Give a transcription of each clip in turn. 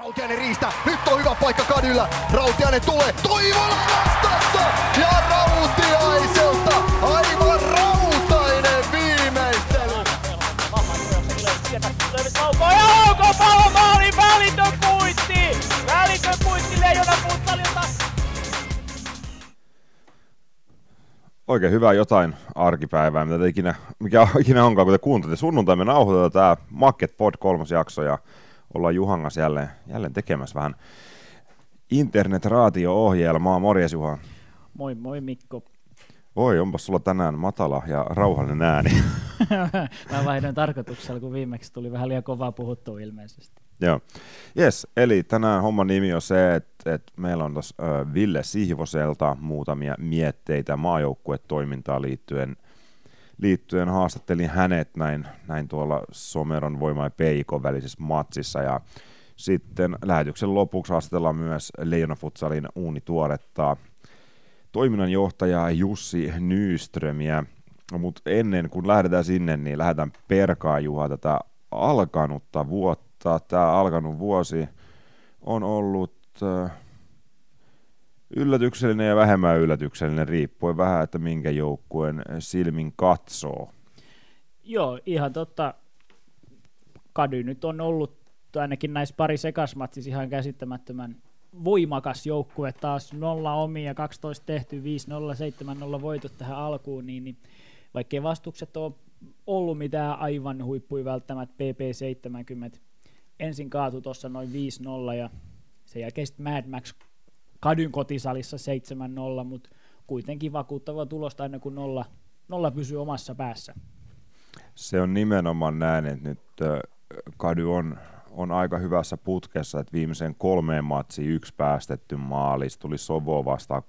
Rautiainen riistä, nyt on hyvä paikka Kadyllä, Rautiainen tulee, Toivola vastassa ja Rautiaiselta aivan rautainen viimeistely. Ja onko pallo maali, välitön puitti! Välitön puitti Leijona futsalilta. Oikein hyvää jotain arkipäivää, mitä ikinä, mikä ikinä onkaan, kun te kuuntelette. Sunnuntai me nauhoitetaan tämä Market Pod kolmas jakso ja ollaan Juhangas jälleen, jälleen tekemässä vähän internet-raatio-ohjelmaa. Morjes Juha. Moi moi Mikko. Voi, onpas sulla tänään matala ja rauhallinen ääni. Mä vaihdoin tarkoituksella, kun viimeksi tuli vähän liian kovaa puhuttua ilmeisesti. Joo. Yes, eli tänään homman nimi on se, että, että meillä on tuossa Ville Sihvoselta muutamia mietteitä maajoukkuetoimintaan liittyen. Liittyen haastattelin hänet näin, näin tuolla Someron voima ja Peikon välisessä matsissa ja sitten lähetyksen lopuksi haastatellaan myös Leijona Futsalin uunituoretta toiminnanjohtajaa Jussi Nyströmiä. Mutta ennen kuin lähdetään sinne, niin lähdetään perkaa Juha tätä alkanutta vuotta. Tämä alkanut vuosi on ollut äh, yllätyksellinen ja vähemmän yllätyksellinen, riippuen vähän, että minkä joukkueen silmin katsoo. Joo, ihan totta. Kady nyt on ollut ainakin näissä pari sekasmatsissa ihan käsittämättömän voimakas joukkue taas nolla omia, 12 tehty, 5-0, 7-0 voitot tähän alkuun, niin, niin vaikkei vastukset ole ollut mitään aivan huippuja välttämättä, PP70 ensin kaatu tuossa noin 5-0 ja sen jälkeen sitten Mad Max Kadyn kotisalissa 7-0, mutta kuitenkin vakuuttava tulosta aina kun nolla, nolla pysyy omassa päässä. Se on nimenomaan näin, että nyt Kady on on aika hyvässä putkessa, että viimeisen kolmeen matsiin yksi päästetty maalis tuli Sovo vastaan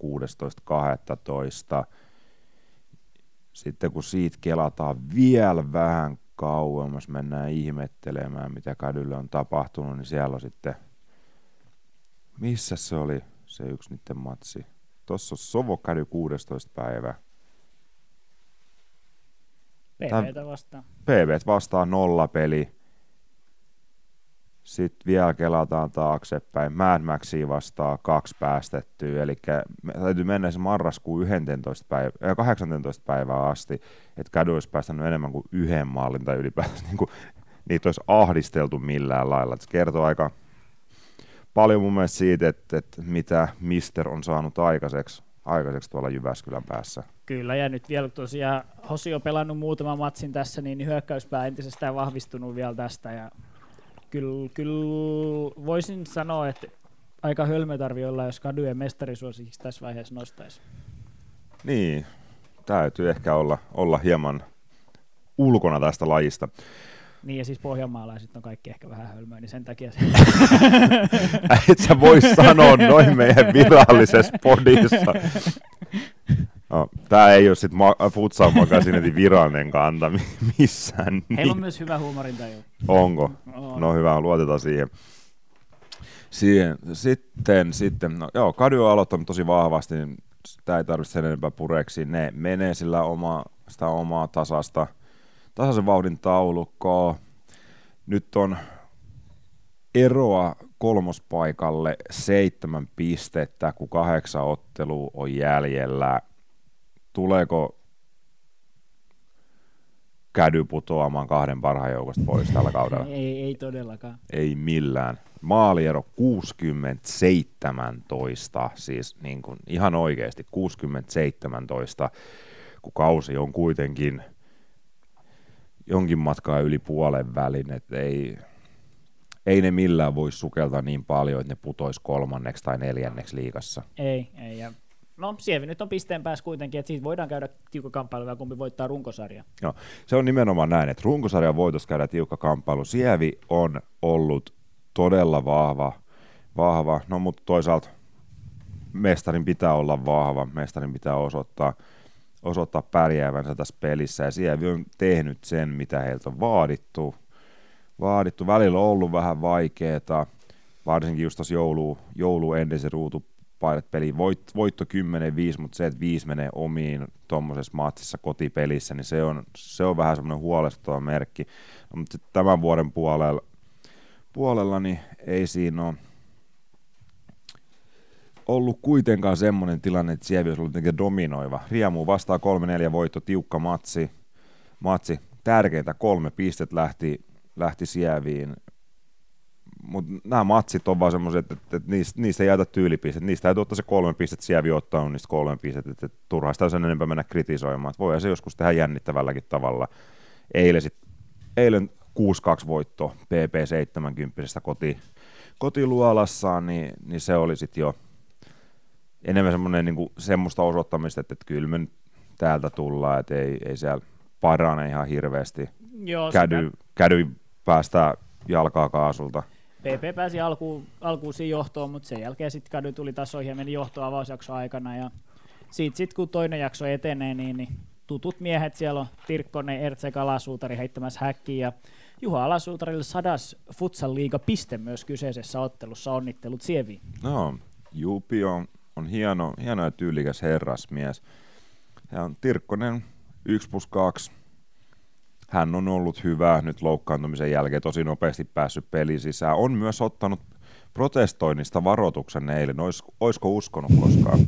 16-12. Sitten kun siitä kelataan vielä vähän kauemmas, mennään ihmettelemään, mitä kadulle on tapahtunut, niin siellä on sitten, missä se oli se yksi niiden matsi? Tuossa on Sovo Kady 16 päivä. PVtä vastaan. PV vastaan nolla peli sitten vielä kelataan taaksepäin. Mad Maxia vastaa kaksi päästettyä, eli täytyy mennä se marraskuun 11 päivä, 18 päivää asti, että Kädy olisi päästänyt enemmän kuin yhden maalin tai ylipäätään niin kuin, niitä olisi ahdisteltu millään lailla. se kertoo aika paljon mun mielestä siitä, että, että mitä Mister on saanut aikaiseksi, aikaiseksi tuolla Jyväskylän päässä. Kyllä, ja nyt vielä tosiaan Hosi on pelannut muutaman matsin tässä, niin hyökkäyspää entisestään vahvistunut vielä tästä, ja kyllä, kyllä voisin sanoa, että aika hölmö tarvii olla, jos kadujen mestarisuosikiksi tässä vaiheessa nostaisi. Niin, täytyy ehkä olla, olla hieman ulkona tästä lajista. Niin ja siis pohjanmaalaiset on kaikki ehkä vähän hölmöä, niin sen takia se... Et sä voi sanoa noin meidän virallisessa podissa. No, tää ei ole sitten ma- Futsal Magasinetin virallinen kanta missään. Niin. Heillä on myös hyvä huumorintaju. Onko? On. No hyvä, luotetaan siihen. siihen. Sitten, sitten, no joo, Kadu on aloittanut tosi vahvasti, niin sitä ei tarvitse sen enempää pureksi. Ne menee sillä oma, sitä omaa tasasta, tasaisen vauhdin taulukkoa. Nyt on eroa kolmospaikalle seitsemän pistettä, kun kahdeksan ottelua on jäljellä tuleeko kädy putoamaan kahden parhaan joukosta pois tällä kaudella? ei, ei todellakaan. Ei millään. Maaliero 60-17, siis niin kuin ihan oikeasti 60-17, kun kausi on kuitenkin jonkin matkaa yli puolen välin, että ei, ei ne millään voi sukeltaa niin paljon, että ne putois kolmanneksi tai neljänneksi liigassa. Ei, ei, ja No Sievi nyt on pisteen päässä kuitenkin, että siitä voidaan käydä tiukka kamppailu, kumpi voittaa runkosarja. Joo, se on nimenomaan näin, että runkosarjan voitos käydä tiukka kamppailu. Sievi on ollut todella vahva, vahva. no mutta toisaalta mestarin pitää olla vahva, mestarin pitää osoittaa, osoittaa pärjäävänsä tässä pelissä, ja Sievi on tehnyt sen, mitä heiltä on vaadittu. Vaadittu, välillä on ollut vähän vaikeaa, varsinkin just tuossa joulu, joulu ennen se ruutu painet peliin. Voit, voitto 10-5, mutta se, että 5 menee omiin tuommoisessa matsissa kotipelissä, niin se on, se on vähän semmoinen huolestuttava merkki. No, mutta tämän vuoden puolella, puolella, niin ei siinä ole ollut kuitenkaan semmoinen tilanne, että Sievi olisi ollut jotenkin dominoiva. Riemu vastaa 3-4 voitto, tiukka matsi. matsi. Tärkeintä kolme pistet lähti, lähti Sieviin. Mutta nämä matsit on vaan semmoiset, että, että niistä, niistä ei jätä tyylipistet. Niistä täytyy ottaa se kolme pistettä, Sievi ottaa niistä kolme pistettä. Että, että turhaa sitä sen enempää mennä kritisoimaan. Voihan se joskus tehdä jännittävälläkin tavalla. Eilen, sit, eilen 6-2 voitto PP70 koti, kotiluolassaan, niin, niin se oli sitten jo enemmän semmoinen niin semmoista osoittamista, että, että kyllä me täältä tullaan, että ei, ei siellä parane ihan hirveästi. Joo, kädy, sitä... kädy päästää jalkaa kaasulta. PP pääsi alkuun, alkuun siinä johtoon, mutta sen jälkeen sitten Kady tuli tasoihin ja meni johtoon avausjakson aikana. Ja siitä sitten kun toinen jakso etenee, niin, niin tutut miehet siellä on Tirkkonen, Ertse Kalasuutari heittämässä häkkiä ja Juha Alasuutarille sadas Futsal Liiga piste myös kyseisessä ottelussa. Onnittelut Sieviin. No, Jupi on, on hieno, hieno ja tyylikäs herrasmies. Ja on Tirkkonen 1 plus 2. Hän on ollut hyvä nyt loukkaantumisen jälkeen, tosi nopeasti päässyt peliin sisään. On myös ottanut protestoinnista varoituksen eilen. Ois, oisko uskonut koskaan?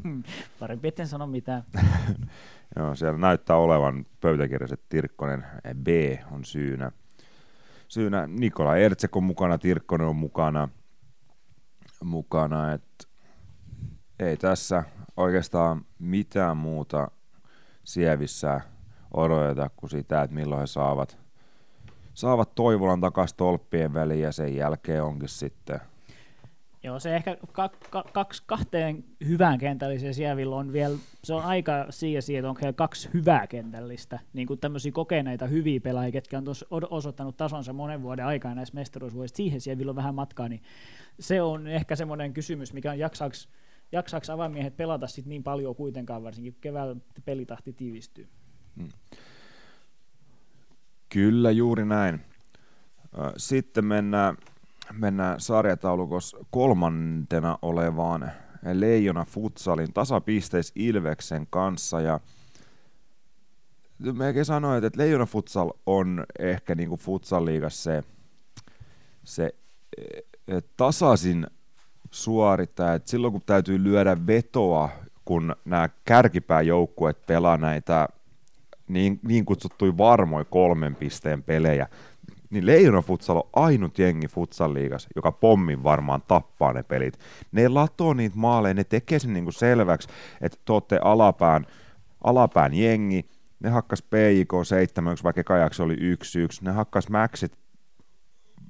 Parempi etten sano mitään. Joo, siellä näyttää olevan pöytäkirjassa, että Tirkkonen B on syynä syynä. Nikola Ertsek on mukana, Tirkkonen on mukana, mukana että ei tässä oikeastaan mitään muuta sievissä odoteta kuin sitä, että milloin he saavat, saavat Toivolan takaisin tolppien väliin ja sen jälkeen onkin sitten – Joo, se ehkä ka- ka- kaksi, kahteen hyvään kentälliseen sievillä on vielä, se on aika siihen, että onko kaksi hyvää kentällistä, niin kuin tämmöisiä kokeneita hyviä pelaajia, ketkä on osoittanut tasonsa monen vuoden aikana näissä mestaruusvuosissa, siihen sievillä on vähän matkaa, niin se on ehkä semmoinen kysymys, mikä on jaksaaks, jaksaaks avaimiehet pelata sit niin paljon kuitenkaan, varsinkin kun keväällä pelitahti tiivistyy. Hmm. Kyllä, juuri näin. Sitten mennään mennään sarjataulukossa kolmantena olevaan Leijona Futsalin tasapisteis Ilveksen kanssa ja melkein sanoin, että Leijona Futsal on ehkä niin kuin Futsal-liigassa se, se eh, tasaisin suorittaja, että silloin kun täytyy lyödä vetoa, kun nämä kärkipääjoukkueet pelaa näitä niin, niin kutsuttuja varmoja kolmen pisteen pelejä, niin Leijona Futsal on ainut jengi futsal liigas, joka pommin varmaan tappaa ne pelit. Ne latoo niitä maaleja, ne tekee sen niinku selväksi, että te olette alapään, alapään jengi, ne hakkas PIK 7, vaikka kajaksi oli 1-1, ne hakkas Maxit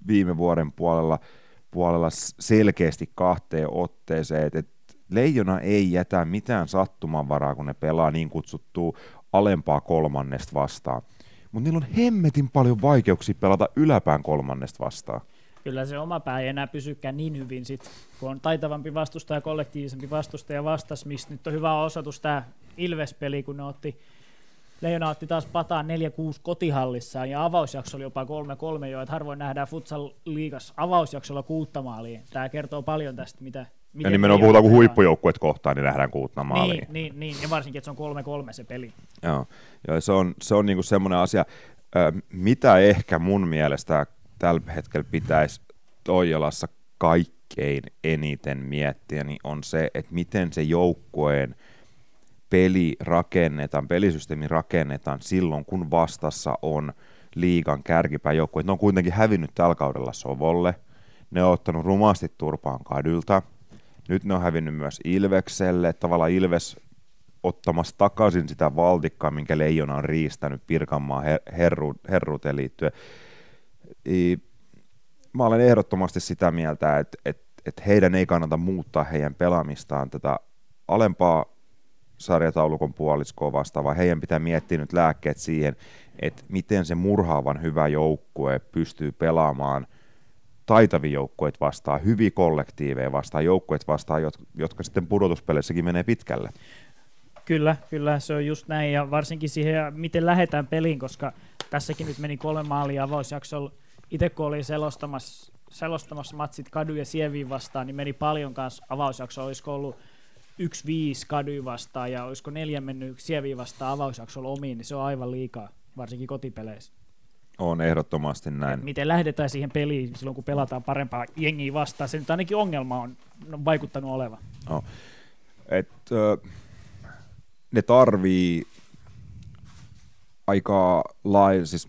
viime vuoden puolella, puolella selkeästi kahteen otteeseen, että et Leijona ei jätä mitään sattumanvaraa, kun ne pelaa niin kutsuttua alempaa kolmannesta vastaan mutta niillä on hemmetin paljon vaikeuksia pelata yläpään kolmannesta vastaan. Kyllä se oma pää ei enää pysykään niin hyvin, sit, kun on taitavampi vastustaja ja kollektiivisempi vastustaja vastas, mistä nyt on hyvä osoitus tämä Ilves-peli, kun ne otti Leijona otti taas pataan 4-6 kotihallissaan ja avausjakso oli jopa 3-3 jo, että harvoin nähdään futsal liigas avausjaksolla kuutta maalia. Tämä kertoo paljon tästä, mitä ja nimenomaan puhutaan, kun huippujoukkuet kohtaan, niin nähdään kuutta maalia. Niin, niin, niin, ja varsinkin, että se on 3-3 se peli. Joo, ja se on, se on niinku semmoinen asia, mitä ehkä mun mielestä tällä hetkellä pitäisi Toijalassa kaikkein eniten miettiä, niin on se, että miten se joukkueen peli rakennetaan, pelisysteemi rakennetaan silloin, kun vastassa on liigan kärkipäjoukkue. Ne on kuitenkin hävinnyt tällä kaudella Sovolle, ne on ottanut rumasti turpaan kadylta, nyt ne on hävinnyt myös Ilvekselle, tavallaan Ilves ottamassa takaisin sitä valtikkaa, minkä Leijona on riistänyt Pirkanmaan her- herru- herruuteen liittyen. I, mä olen ehdottomasti sitä mieltä, että, että, että heidän ei kannata muuttaa heidän pelaamistaan tätä alempaa sarjataulukon puoliskoa vastaavaa. Heidän pitää miettiä nyt lääkkeet siihen, että miten se murhaavan hyvä joukkue pystyy pelaamaan – taitavia joukkueita vastaan, hyviä kollektiiveja vastaan, joukkueet vastaan, jotka sitten pudotuspeleissäkin menee pitkälle. Kyllä, kyllä se on just näin ja varsinkin siihen, miten lähdetään peliin, koska tässäkin nyt meni kolme maalia avausjaksolla. Itse kun olin selostamassa, selostamassa matsit Kadu ja Sieviin vastaan, niin meni paljon kanssa avausjakso. Olisiko ollut 1-5 Kadu vastaan ja olisiko neljä mennyt Sieviin vastaan avausjaksolla omiin, niin se on aivan liikaa, varsinkin kotipeleissä. On ehdottomasti näin. Et miten lähdetään siihen peliin silloin, kun pelataan parempaa jengiä vastaan. Se nyt ainakin ongelma on, on vaikuttanut olevan. No. Et, ö, ne tarvii aika lailla, siis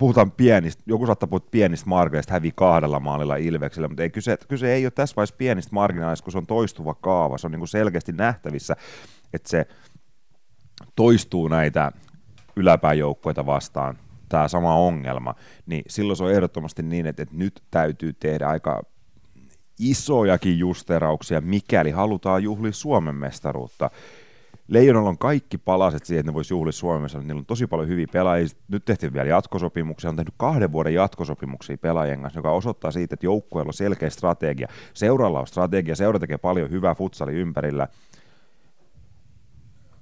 puhutaan pienistä, joku saattaa puhua pienistä marginaaleista, hävii kahdella maalilla Ilveksellä, mutta ei, kyse, kyse ei ole tässä vaiheessa pienistä marginaalista, kun se on toistuva kaava, se on niin kuin selkeästi nähtävissä, että se toistuu näitä yläpääjoukkoita vastaan, tämä sama ongelma, niin silloin se on ehdottomasti niin, että, että nyt täytyy tehdä aika isojakin justerauksia, mikäli halutaan juhlia Suomen mestaruutta. Leijonalla on kaikki palaset siihen, että ne voisi juhlia Suomessa. Niillä on tosi paljon hyviä pelaajia. Nyt tehtiin vielä jatkosopimuksia. On tehnyt kahden vuoden jatkosopimuksia pelaajien kanssa, joka osoittaa siitä, että joukkueella on selkeä strategia. Seuralla on strategia. Seura tekee paljon hyvää futsali ympärillä.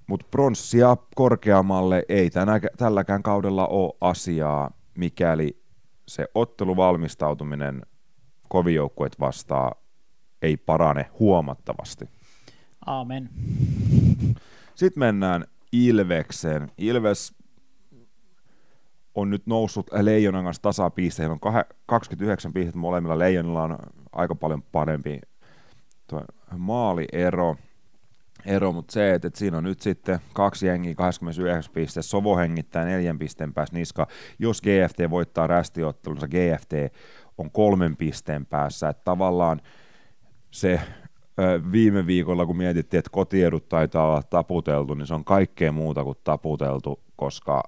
Mutta pronssia korkeammalle ei tänä, tälläkään kaudella ole asiaa, mikäli se otteluvalmistautuminen kovijoukkueet vastaa ei parane huomattavasti. Aamen. Sitten mennään Ilvekseen. Ilves on nyt noussut Leijonan kanssa tasapisteisiin. On 29 pistettä molemmilla. Leijonilla on aika paljon parempi tuo maaliero. Ero, mutta se, että, että siinä on nyt sitten kaksi jengiä 29 pistettä, Sovo hengittää neljän pisteen päässä niska. Jos GFT voittaa rästiottelunsa, GFT on kolmen pisteen päässä, että tavallaan se viime viikolla, kun mietittiin, että kotiedut taitaa olla taputeltu, niin se on kaikkea muuta kuin taputeltu, koska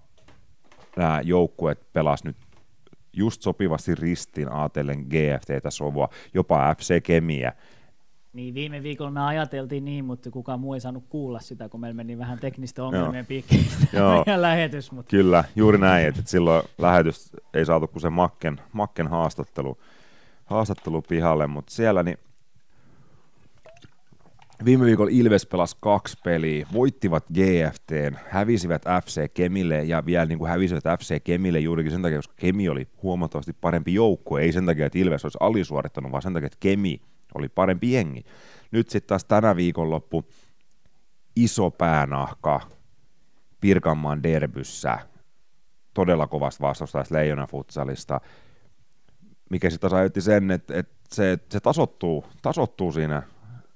nämä joukkueet pelas nyt just sopivasti ristin ajatellen GFTtä Sovoa, jopa FC Kemiä. Niin, viime viikolla me ajateltiin niin, mutta kukaan muu ei saanut kuulla sitä, kun meillä meni vähän teknistä ongelmien piikkiin lähetys. Mutta... Kyllä, juuri näin, että silloin lähetys ei saatu kuin se Makken, Makken haastattelu, haastattelu pihalle, mutta siellä niin Viime viikolla Ilves pelasi kaksi peliä, voittivat GFT, hävisivät FC Kemille ja vielä niin kuin hävisivät FC Kemille juurikin sen takia, koska Kemi oli huomattavasti parempi joukkue, ei sen takia, että Ilves olisi alisuorittanut, vaan sen takia, että Kemi oli parempi jengi. Nyt sitten taas tänä viikonloppu iso päänahka Pirkanmaan derbyssä, todella kovasta vastustajasta Leijona futsalista, mikä sitten taas sen, että, että se, se tasottuu, tasottuu siinä,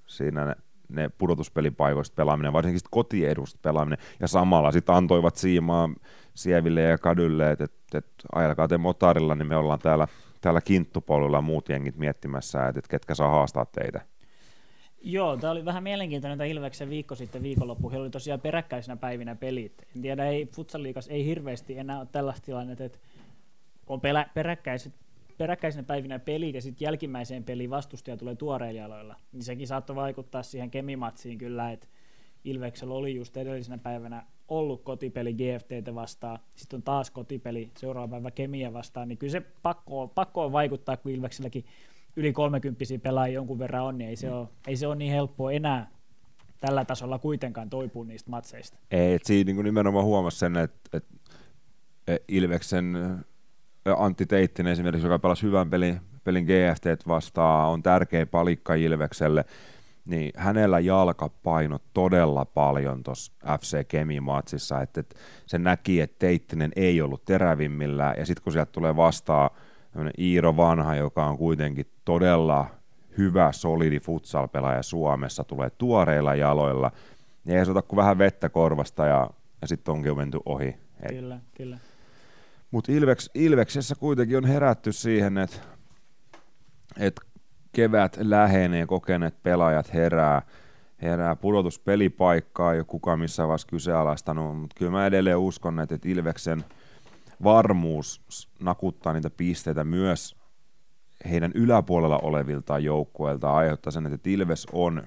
siinä ne pudotuspelipaikoista pelaaminen, varsinkin kotiedusta pelaaminen, ja samalla sitten antoivat siimaa Sieville ja Kadylle, että et, et, ajelkaa te motarilla, niin me ollaan täällä, täällä kinttupolulla muut jengit miettimässä, että et ketkä saa haastaa teitä. Joo, tämä oli vähän mielenkiintoinen tämä Ilveksen viikko sitten viikonloppu. Heillä oli tosiaan peräkkäisinä päivinä pelit. En tiedä, ei futsaliikas ei hirveästi enää ole tällaista tilannetta, että on pelä, peräkkäiset peräkkäisenä päivinä pelit ja sitten jälkimmäiseen peliin vastustaja tulee tuoreilla jaloilla, niin sekin saattoi vaikuttaa siihen kemimatsiin kyllä, että Ilveksellä oli just edellisenä päivänä ollut kotipeli GFTtä vastaan, sitten on taas kotipeli seuraava päivä Kemiä vastaan, niin kyllä se pakko, pakko on vaikuttaa, kun Ilvekselläkin yli 30 pelaajia jonkun verran on, niin ei se, ole, ei se ole niin helppoa enää tällä tasolla kuitenkaan toipua niistä matseista. Ei, että siinä niin nimenomaan huomasi sen, että, että Ilveksen Antti Teittinen esimerkiksi, joka pelasi hyvän pelin, pelin GFT vastaan, on tärkeä palikka Ilvekselle, niin hänellä jalka paino todella paljon tuossa FC Kemi-matsissa, että, että se näki, että Teittinen ei ollut terävimmillä, ja sitten kun sieltä tulee vastaan Iiro Vanha, joka on kuitenkin todella hyvä, solidi futsal-pelaaja Suomessa, tulee tuoreilla jaloilla, niin ei se ota kuin vähän vettä korvasta, ja, ja sitten onkin menty ohi. Kyllä, kyllä. Mutta Ilveks, Ilveksessä kuitenkin on herätty siihen, että et kevät lähenee, kokeneet pelaajat herää, herää pudotuspelipaikkaa, ei ole kukaan missään vaiheessa kyseenalaistanut, mutta kyllä mä edelleen uskon, että Ilveksen varmuus nakuttaa niitä pisteitä myös heidän yläpuolella olevilta joukkueilta aiheuttaa sen, että Ilves on,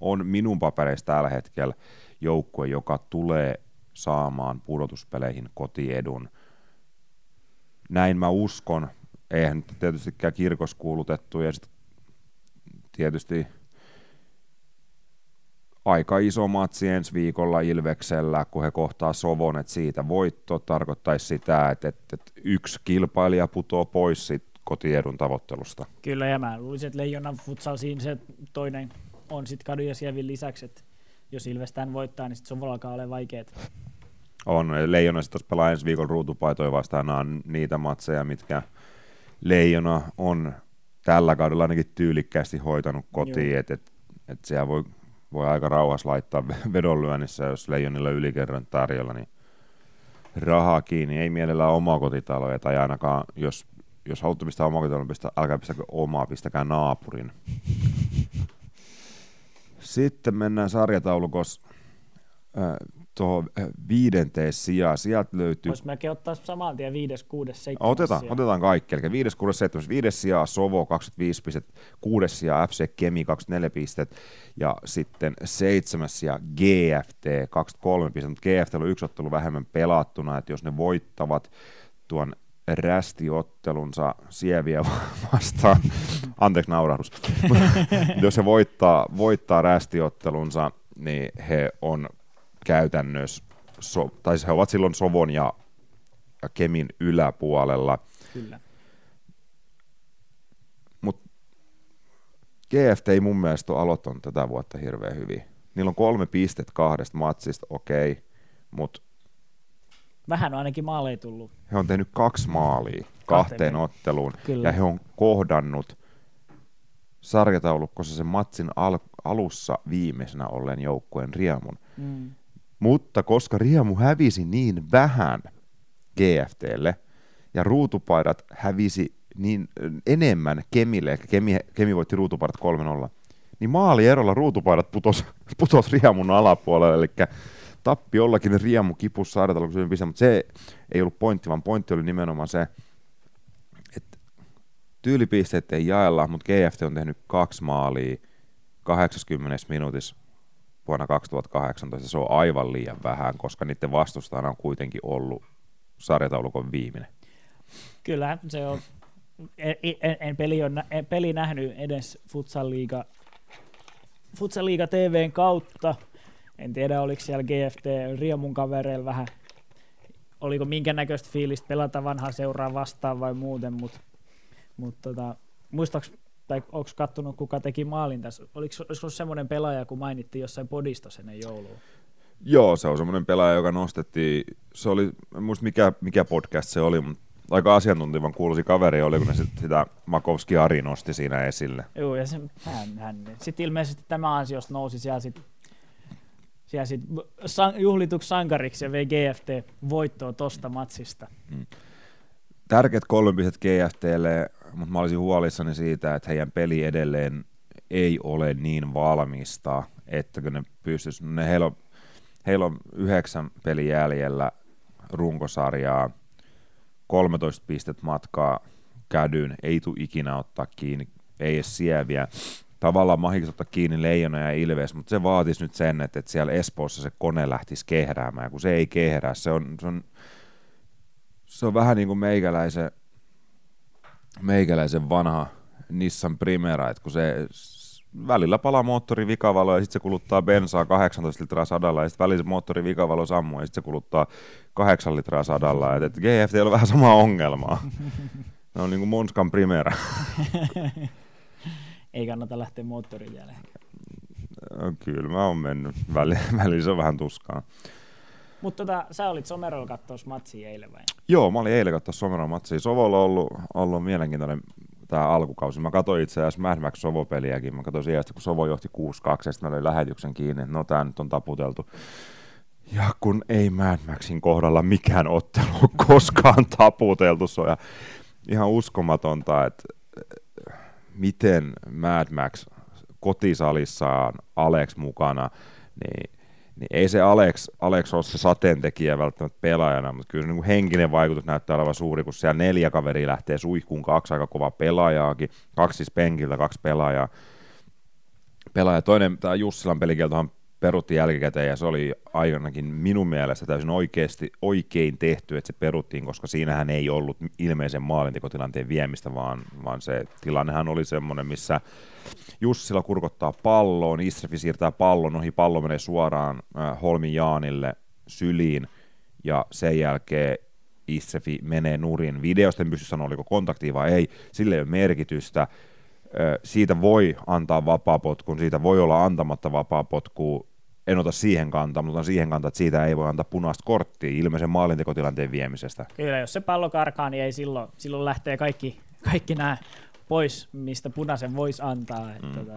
on minun papereissa tällä hetkellä joukkue, joka tulee saamaan pudotuspeleihin kotiedun – näin mä uskon. Eihän nyt tietystikään kirkos kuulutettu ja sitten tietysti aika iso matsi ensi viikolla Ilveksellä, kun he kohtaa Sovon, että siitä voitto tarkoittaisi sitä, että, että, että yksi kilpailija putoo pois sit kotiedun tavoittelusta. Kyllä, ja mä luulisin, että Leijonan futsal siinä se toinen on sitten Kadu ja Sievin lisäksi, että jos Ilves tämän voittaa, niin sitten Sovolla alkaa olemaan vaikeet. On. Leijona sitten pelaa ensi viikon ruutupaitoja vastaan. Nämä on niitä matseja, mitkä Leijona on tällä kaudella ainakin tyylikkäästi hoitanut kotiin, että et, et siellä voi, voi aika rauhassa laittaa vedonlyönnissä, jos Leijonilla ylikerran tarjolla, niin rahaa kiinni, ei mielellään omakotitaloja, tai ainakaan, jos, jos haluatte pistää omakotitalon, pistä, älkää pistäkö omaa, pistäkää naapurin. Sitten mennään sarjataulukossa tuohon viidenteen sijaan. Sieltä löytyy... Voisi melkein ottaa saman tien viides, kuudes, seitsemäs Otetaan, sijaan. otetaan kaikki. Eli viides, kuudes, seitsemäs. Viides sijaa Sovo 25 pistet, kuudes sijaa FC Kemi 24 pistet ja sitten seitsemäs sijaa GFT 23 pistet. Mutta GFT on yksi ottelu vähemmän pelattuna, että jos ne voittavat tuon rästiottelunsa sieviä vastaan, anteeksi naurahdus, jos he voittaa, voittaa rästiottelunsa, niin he on käytännössä, so, tai he ovat silloin Sovon ja, ja Kemin yläpuolella. Kyllä. Mutta GFT ei mun mielestä ole aloittanut tätä vuotta hirveän hyvin. Niillä on kolme pistet kahdesta matsista, okei, okay, mutta Vähän on ainakin maaleja tullut. he on tehnyt kaksi maalia kahteen, Kahteen otteluun, Kyllä. ja he on kohdannut sarjataulukossa sen matsin al- alussa viimeisenä olleen joukkueen riemun. Mm. Mutta koska Riemu hävisi niin vähän GFTlle ja ruutupaidat hävisi niin enemmän Kemille, eli Kemi, Kemi voitti ruutupaidat 3-0, niin maalierolla ruutupaidat putos, putos Riemun alapuolelle, eli tappi jollakin Riemu kipus saada piste, mutta se ei ollut pointti, vaan pointti oli nimenomaan se, että tyylipisteet ei jaella, mutta GFT on tehnyt kaksi maalia 80 minuutissa vuonna 2018. Se on aivan liian vähän, koska niiden vastustajana on kuitenkin ollut sarjataulukon viimeinen. Kyllä, se on. En, en, en, peli, on, en peli nähnyt edes Futsal Liiga TVn kautta. En tiedä, oliko siellä GFT Riemun kavereilla vähän, oliko minkä näköistä fiilistä pelata vanhaa seuraa vastaan vai muuten, mutta mut tota, muistaaks, tai onko kattonut, kuka teki maalin tässä? Oliko, olisiko semmoinen pelaaja, kun mainittiin jossain podista ennen joulua? Joo, se on semmoinen pelaaja, joka nostettiin, se oli, en muista mikä, mikä podcast se oli, mutta aika asiantuntivan kuuluisi kaveri oli, kun ne sit, sitä Makovski Ari nosti siinä esille. Joo, ja se, hän, hän. Sitten ilmeisesti tämä ansiosta nousi siellä sitten siellä sit san, juhlituksi sankariksi ja vei GFT voittoa tosta matsista. Mm. Tärkeät kolme pistet GFTlle, mutta mä olisin huolissani siitä, että heidän peli edelleen ei ole niin valmista, että kun ne pystyisi, ne heillä on, heillä on yhdeksän peli jäljellä runkosarjaa, 13 pistet matkaa kädyn, ei tule ikinä ottaa kiinni, ei edes sieviä. Tavallaan mahdollista ottaa kiinni Leijona ja Ilves, mutta se vaatisi nyt sen, että, että siellä Espoossa se kone lähtisi kehräämään, kun se ei kehrää. Se on, se on, se on vähän niin kuin meikäläisen, meikäläisen vanha Nissan Primera, että kun se välillä palaa moottori vikavalo ja sitten se kuluttaa bensaa 18 litraa sadalla ja sitten välillä se moottori vikavalo sammuu ja sitten se kuluttaa 8 litraa sadalla. Et, et GFT on vähän sama ongelmaa. Ne on niin kuin Monskan Primera. Ei kannata lähteä moottorin jälkeen. Kyllä mä oon mennyt. Välillä, välillä se on vähän tuskaa. Mutta tota, sä olit Somerolla katsoa matsia eilen vai? Joo, mä olin eilen katsoa Someron matsia. Sovolla on ollut, ollut mielenkiintoinen tämä alkukausi. Mä katsoin itse asiassa Mad Max Sovo-peliäkin. Mä katsoin sieltä, kun Sovo johti 6-2 ja sitten löin lähetyksen kiinni. No tää nyt on taputeltu. Ja kun ei Mad Maxin kohdalla mikään ottelu koskaan taputeltu, se on ihan uskomatonta, että miten Mad Max kotisalissaan Alex mukana, niin, niin ei se Alex, Alex ole se sateentekijä välttämättä pelaajana, mutta kyllä se niin henkinen vaikutus näyttää olevan suuri, kun siellä neljä kaveria lähtee suihkuun, kaksi aika kovaa pelaajaakin, kaksi siis penkiltä, kaksi pelaajaa. Pelaaja. Toinen, tämä Jussilan pelikieltohan perutti jälkikäteen ja se oli ainakin minun mielestä täysin oikeasti, oikein tehty, että se peruttiin, koska siinähän ei ollut ilmeisen maalintekotilanteen viemistä, vaan, vaan se tilannehan oli semmoinen, missä Jussila kurkottaa palloon, Istrefi siirtää pallon ohi, pallo menee suoraan äh, Holmin Jaanille syliin ja sen jälkeen Istrefi menee nurin. Videosta en pysty sanoa, oliko kontaktia vai ei, sille ei ole merkitystä siitä voi antaa vapaapotkun, siitä voi olla antamatta vapaapotkua, en ota siihen kantaa, mutta otan siihen kantaa, että siitä ei voi antaa punaista korttia ilmeisen maalintekotilanteen viemisestä. Kyllä, jos se pallo karkaa, niin ei silloin, silloin lähtee kaikki, kaikki nämä pois, mistä punaisen voisi antaa. Että mm. tota,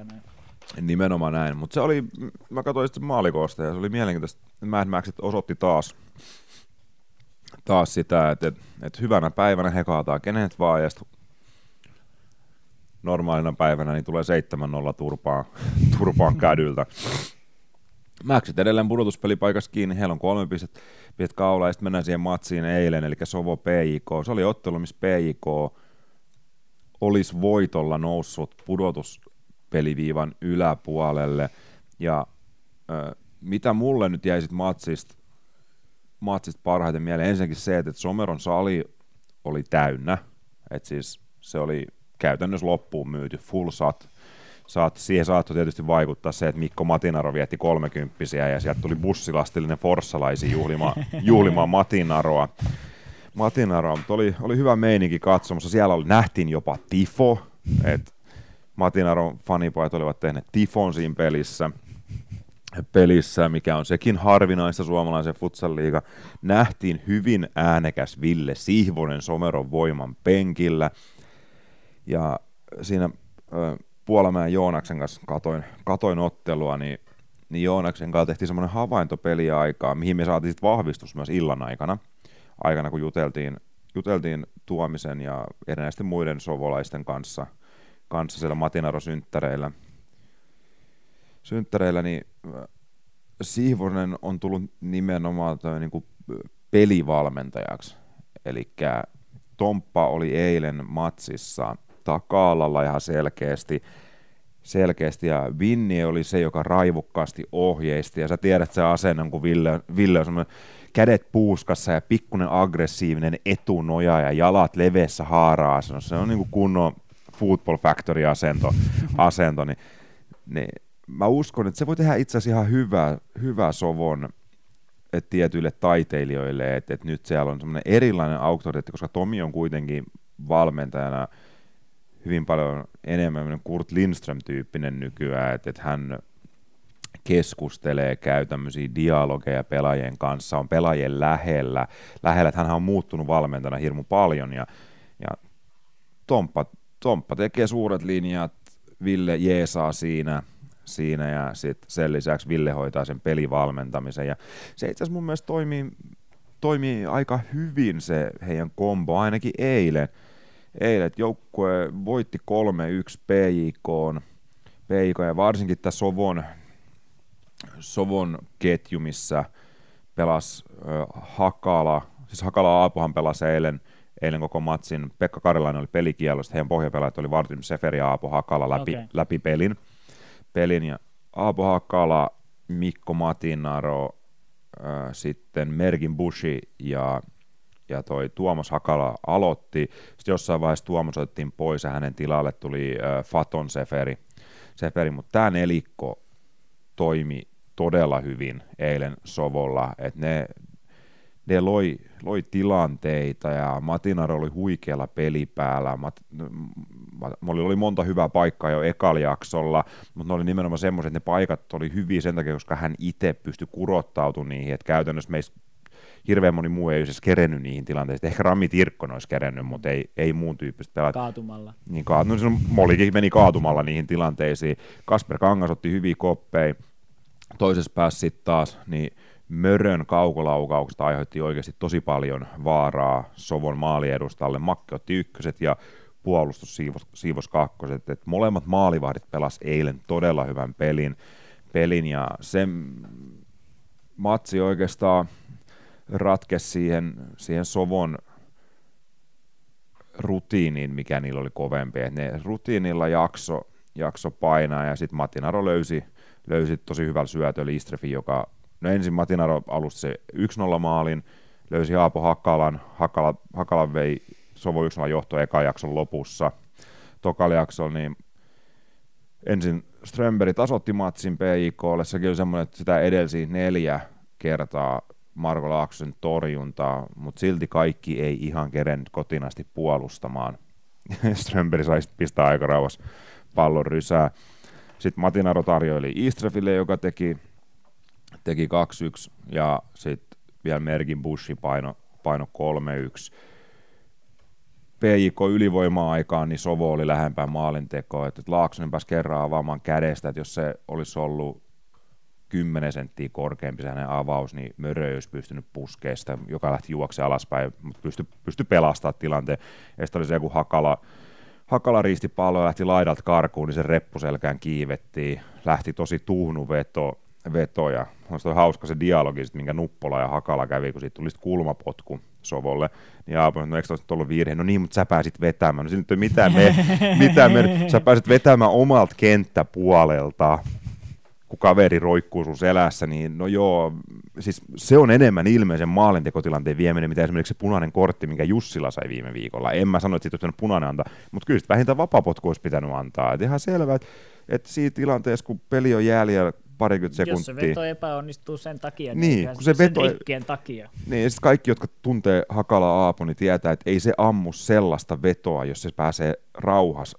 Nimenomaan näin, mutta se oli, mä katsoin sitten maalikoosta ja se oli mielenkiintoista, Mad Maxit osoitti taas, taas sitä, että, että, että hyvänä päivänä he kaataa kenet vaan ja normaalina päivänä niin tulee 7-0 turpaan, turpaan kädyltä. Maxit edelleen pudotuspelipaikassa kiinni, heillä on kolme pistettä pistet kaula, ja sitten mennään siihen matsiin eilen, eli Sovo PJK. Se oli ottelu, missä PJK olisi voitolla noussut pudotuspeliviivan yläpuolelle, ja ö, mitä mulle nyt jäi sitten matsista, matsista parhaiten mieleen, ensinnäkin se, että Someron sali oli täynnä, että siis se oli käytännössä loppuun myyty, full sat, saat, siihen saattoi tietysti vaikuttaa se, että Mikko Matinaro vietti kolmekymppisiä ja sieltä tuli bussilastillinen forssalaisi juhlima, juhlimaan Matinaroa. Matinaroa, mutta oli, oli hyvä meininki katsomassa. Siellä oli, nähtiin jopa tifo, että Matinaron fanipojat olivat tehneet tifon siinä pelissä, pelissä, mikä on sekin harvinaista suomalaisen futsal liiga. Nähtiin hyvin äänekäs Ville Sihvonen Someron voiman penkillä, ja siinä Puolamäen Joonaksen kanssa katoin, katoin ottelua, niin, niin Joonaksen kanssa tehtiin semmoinen havainto peliaikaa, mihin me saatiin sitten vahvistus myös illan aikana, aikana kun juteltiin, juteltiin Tuomisen ja erinäisten muiden sovolaisten kanssa, kanssa siellä Matinaro-synttäreillä. Synttäreillä, niin äh, Siivonen on tullut nimenomaan niin kuin pelivalmentajaksi. Eli Tomppa oli eilen matsissa taka-alalla ihan selkeästi, selkeästi ja Vinni oli se, joka raivukkaasti ohjeisti. Ja sä tiedät se asennon, kun Ville, Ville on semmoinen kädet puuskassa ja pikkuinen aggressiivinen etunoja ja jalat leveässä haara Se on niin kuin kunnon football factory asento, asento niin, niin mä uskon, että se voi tehdä itse asiassa ihan hyvää, hyvää sovon tietyille taiteilijoille, että, että nyt siellä on semmoinen erilainen auktoriteetti, koska Tomi on kuitenkin valmentajana – hyvin paljon enemmän Kurt Lindström-tyyppinen nykyään, että, että hän keskustelee, käy tämmöisiä dialogeja pelaajien kanssa, on pelaajien lähellä, lähellä, että hän on muuttunut valmentajana hirmu paljon ja, ja Tomppa, Tomppa tekee suuret linjat, Ville jeesaa siinä, siinä ja sitten sen lisäksi Ville hoitaa sen pelivalmentamisen. Ja se itse asiassa mun mielestä toimii, toimii aika hyvin se heidän kombo, ainakin eilen, eilen, että joukkue voitti 3-1 PJK, PJK ja varsinkin tässä Sovon, Sovon ketju, missä pelasi Hakala, siis Hakala Aapohan pelasi eilen, eilen koko matsin. Pekka Karilainen oli pelikielosta, heidän pohjapelaajat oli Vartin Seferi ja Aapo Hakala läpi, okay. läpi pelin. pelin. Ja Aapo Hakala, Mikko Matinaro, äh, sitten Mergin Bushi ja ja toi Tuomas Hakala aloitti. Sitten jossain vaiheessa Tuomas otettiin pois ja hänen tilalle tuli äh, Faton Seferi, Seferi mutta tämä nelikko toimi todella hyvin eilen Sovolla, että ne, ne loi, loi tilanteita ja Matinar oli huikealla pelipäällä. Mat, oli, oli monta hyvää paikkaa jo ekal jaksolla, mutta ne oli nimenomaan semmoiset, että ne paikat oli hyviä sen takia, koska hän itse pystyi kurottautumaan niihin, että käytännössä meistä hirveän moni muu ei olisi kerennyt niihin tilanteisiin. Ehkä Rami Tirkkonen olisi kerennyt, mutta ei, ei muun tyyppistä pelata. Kaatumalla. Niin, ka- no, Molikin meni kaatumalla niihin tilanteisiin. Kasper Kangas otti hyviä koppeja. Toisessa päässä sitten taas, niin Mörön kaukolaukaukset aiheutti oikeasti tosi paljon vaaraa Sovon maaliedustalle. Makke otti ykköset ja puolustus siivos, siivos kakkoset. Et molemmat maalivahdit pelas eilen todella hyvän pelin, pelin ja sen matsi oikeastaan ratkesi siihen, siihen Sovon rutiiniin, mikä niillä oli kovempi. Et ne rutiinilla jakso, jakso painaa ja sitten Matinaro löysi, löysi tosi hyvällä syötöllä Istrefin, joka no ensin Matinaro alusti se 1-0 maalin, löysi Aapo Hakalan, Hakala, Hakalan vei Sovo 1 johto eka jakson lopussa. Tokalla jaksolla niin ensin Strömberg tasotti matsin PIKlle, sekin oli semmoinen, että sitä edelsi neljä kertaa Marko Laakson torjuntaa, mutta silti kaikki ei ihan kerennyt kotinasti puolustamaan. Strömberg sai pistää aika rauhassa pallon rysää. Sitten Matinaro tarjoili Istrefille, joka teki, teki 2-1 ja sitten vielä Merkin Bushi paino, paino 3-1. PJK ylivoima-aikaan, niin Sovo oli lähempää maalintekoa. Että Laaksonen pääsi kerran avaamaan kädestä, että jos se olisi ollut 10 senttiä korkeampi se hänen avaus, niin Mörö olisi pystynyt puskeesta, joka lähti juokse alaspäin, mutta pystyi pysty pelastamaan tilanteen. Ja sitten oli se, kun Hakala, Hakala riisti pallo ja lähti laidalta karkuun, niin se reppuselkään kiivettiin. Lähti tosi tuhnu veto, veto ja on hauska se dialogi, minkä Nuppola ja Hakala kävi, kun siitä tuli kulmapotku Sovolle, niin Aapo no eikö ollut virhe? No niin, mutta sä pääsit vetämään. No siinä ei mitään, me, mitään me, sä pääsit vetämään omalta kenttäpuolelta kun kaveri roikkuu sun selässä, niin no joo, siis se on enemmän ilmeisen maalintekotilanteen vieminen, mitä esimerkiksi se punainen kortti, minkä Jussila sai viime viikolla. En mä sano, että siitä olisi punainen antaa, mutta kyllä vähintään vapapotku olisi pitänyt antaa. Et ihan selvä, että, että siinä tilanteessa, kun peli on jäljellä parikymmentä sekuntia. Jos se veto epäonnistuu sen takia, niin, niin kun se veto, rikkien takia. Niin, ja kaikki, jotka tuntee Hakala Aapo, niin tietää, että ei se ammu sellaista vetoa, jos se pääsee rauhas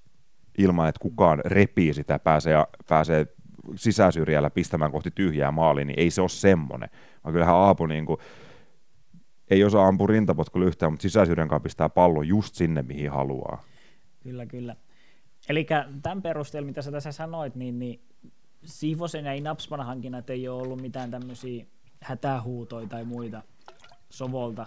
ilman, että kukaan repii sitä, pääsee, pääsee sisäsyrjällä pistämään kohti tyhjää maaliin, niin ei se ole semmoinen. Vaan kyllähän Aapo niin kuin, ei osaa ampua rintapotkulla yhtään, mutta sisäsyrjän kanssa pistää pallo just sinne, mihin haluaa. Kyllä, kyllä. Eli tämän perusteella, mitä sä tässä sanoit, niin, niin Siivosen ja Inapsman hankinnat ei ole ollut mitään tämmöisiä hätähuutoja tai muita Sovolta.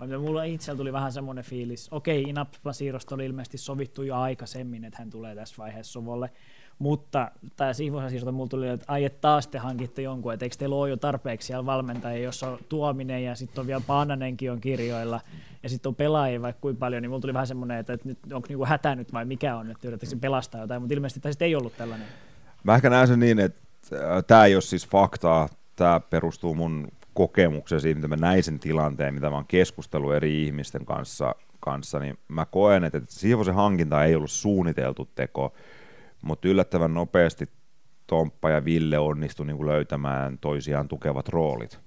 Vaan mulla itsellä tuli vähän semmoinen fiilis, okei, Inapsman siirrosta oli ilmeisesti sovittu jo aikaisemmin, että hän tulee tässä vaiheessa Sovolle, mutta tämä Siivosen siirto mulla tuli, että ai et taas te hankitte jonkun, että eikö teillä ole jo tarpeeksi siellä valmentajia, jossa on Tuominen ja sitten on vielä Paananenkin on kirjoilla ja sitten on pelaajia vaikka kuinka paljon, niin mulla tuli vähän semmoinen, että, että nyt onko niinku hätä nyt vai mikä on, että yritetäänkö pelastaa jotain, mutta ilmeisesti tässä ei ollut tällainen. Mä ehkä näen sen niin, että äh, tämä ei ole siis faktaa, tämä perustuu mun kokemukseen siitä, mitä mä näin sen tilanteen, mitä mä oon keskustellut eri ihmisten kanssa, kanssa. Niin mä koen, että Siivosen hankinta ei ollut suunniteltu teko, mutta yllättävän nopeasti Tomppa ja Ville onnistu niin löytämään toisiaan tukevat roolit.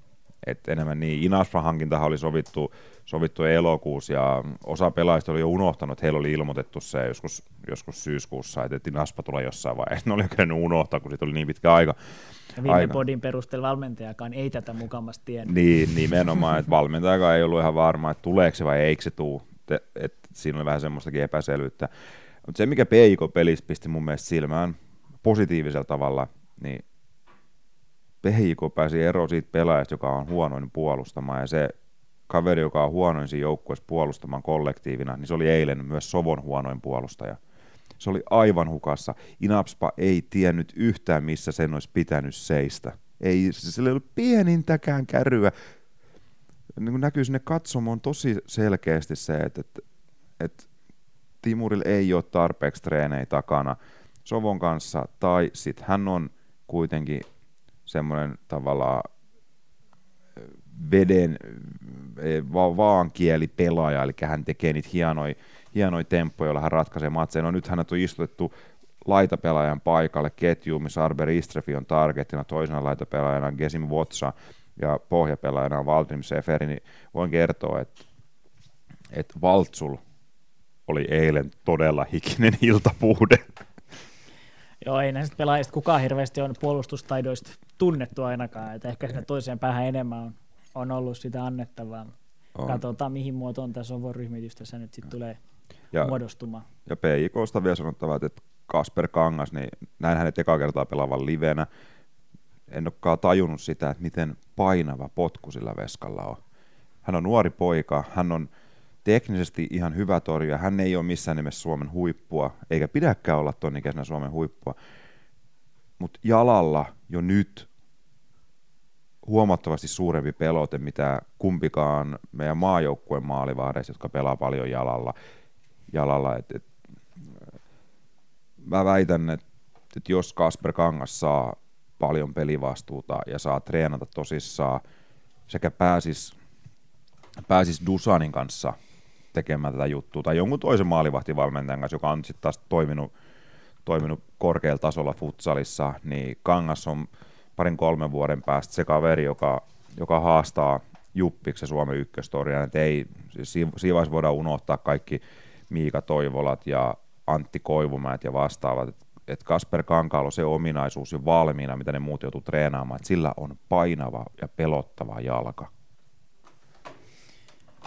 Et enemmän niin, Inasfran hankintahan oli sovittu, sovittu elokuussa ja osa pelaajista oli jo unohtanut, että heillä oli ilmoitettu se joskus, joskus syyskuussa, että Inaspa tulee jossain vaiheessa. Ne oli jo unohtaa, kun siitä oli niin pitkä aika. Ja viime aika. podin perusteella valmentajakaan ei tätä mukamassa tiennyt. Niin, nimenomaan, että valmentajakaan ei ollut ihan varma, että tuleeko se vai eikö se tule. Et, et, siinä oli vähän semmoistakin epäselvyyttä. Mutta se, mikä PIK-pelissä pisti mun mielestä silmään positiivisella tavalla, niin PIK pääsi eroon siitä pelaajasta, joka on huonoin puolustamaan, ja se kaveri, joka on huonoin siinä joukkueessa puolustamaan kollektiivina, niin se oli eilen myös Sovon huonoin puolustaja. Se oli aivan hukassa. Inapspa ei tiennyt yhtään, missä sen olisi pitänyt seistä. Ei, sillä ei ollut pienintäkään kärryä. Niin näkyy sinne katsomoon tosi selkeästi se, että, että, että Timurilla ei ole tarpeeksi treenejä takana Sovon kanssa, tai sitten hän on kuitenkin semmoinen tavallaan veden va- vaan kieli pelaaja, eli hän tekee niitä hienoja, hienoja temppoja, joilla hän ratkaisee matseja. No nyt hänet on istutettu laitapelaajan paikalle ketjuun, missä Arber Istrefi on targettina, toisena laitapelaajana Gesim Votsa ja pohjapelaajana Valdrim Seferi, niin voin kertoa, että, että Valtsul oli eilen todella hikinen iltapuhde. Joo, ei näistä pelaajista kukaan hirveästi on puolustustaidoista tunnettu ainakaan, että ehkä sinne toiseen päähän enemmän on, on ollut sitä annettavaa. On. Katsotaan, mihin muotoon tässä on ryhmitys tässä nyt sitten tulee ja, muodostumaan. Ja PIKsta vielä sanottava, että Kasper Kangas, niin näin hänet eka kertaa pelaavan livenä. En olekaan tajunnut sitä, että miten painava potku sillä veskalla on. Hän on nuori poika, hän on teknisesti ihan hyvä torjua. Hän ei ole missään nimessä Suomen huippua, eikä pidäkään olla ton ikäisenä Suomen huippua. Mutta jalalla jo nyt huomattavasti suurempi pelote, mitä kumpikaan meidän maajoukkueen maalivahdeissa, jotka pelaa paljon jalalla. jalalla et, et, mä väitän, että et jos Kasper Kangas saa paljon pelivastuuta ja saa treenata tosissaan sekä pääsis, pääsis Dusanin kanssa – tekemään tätä juttua, tai jonkun toisen maalivahtivalmentajan kanssa, joka on sitten taas toiminut, toiminut korkealla tasolla futsalissa, niin Kangas on parin kolmen vuoden päästä se kaveri, joka, joka haastaa Juppiksi Suomen ykköstorian, että ei, siis siinä voidaan unohtaa kaikki Miika Toivolat ja Antti Koivumäet ja vastaavat, että Kasper Kankaalo se ominaisuus jo valmiina, mitä ne muut joutuu treenaamaan, että sillä on painava ja pelottava jalka.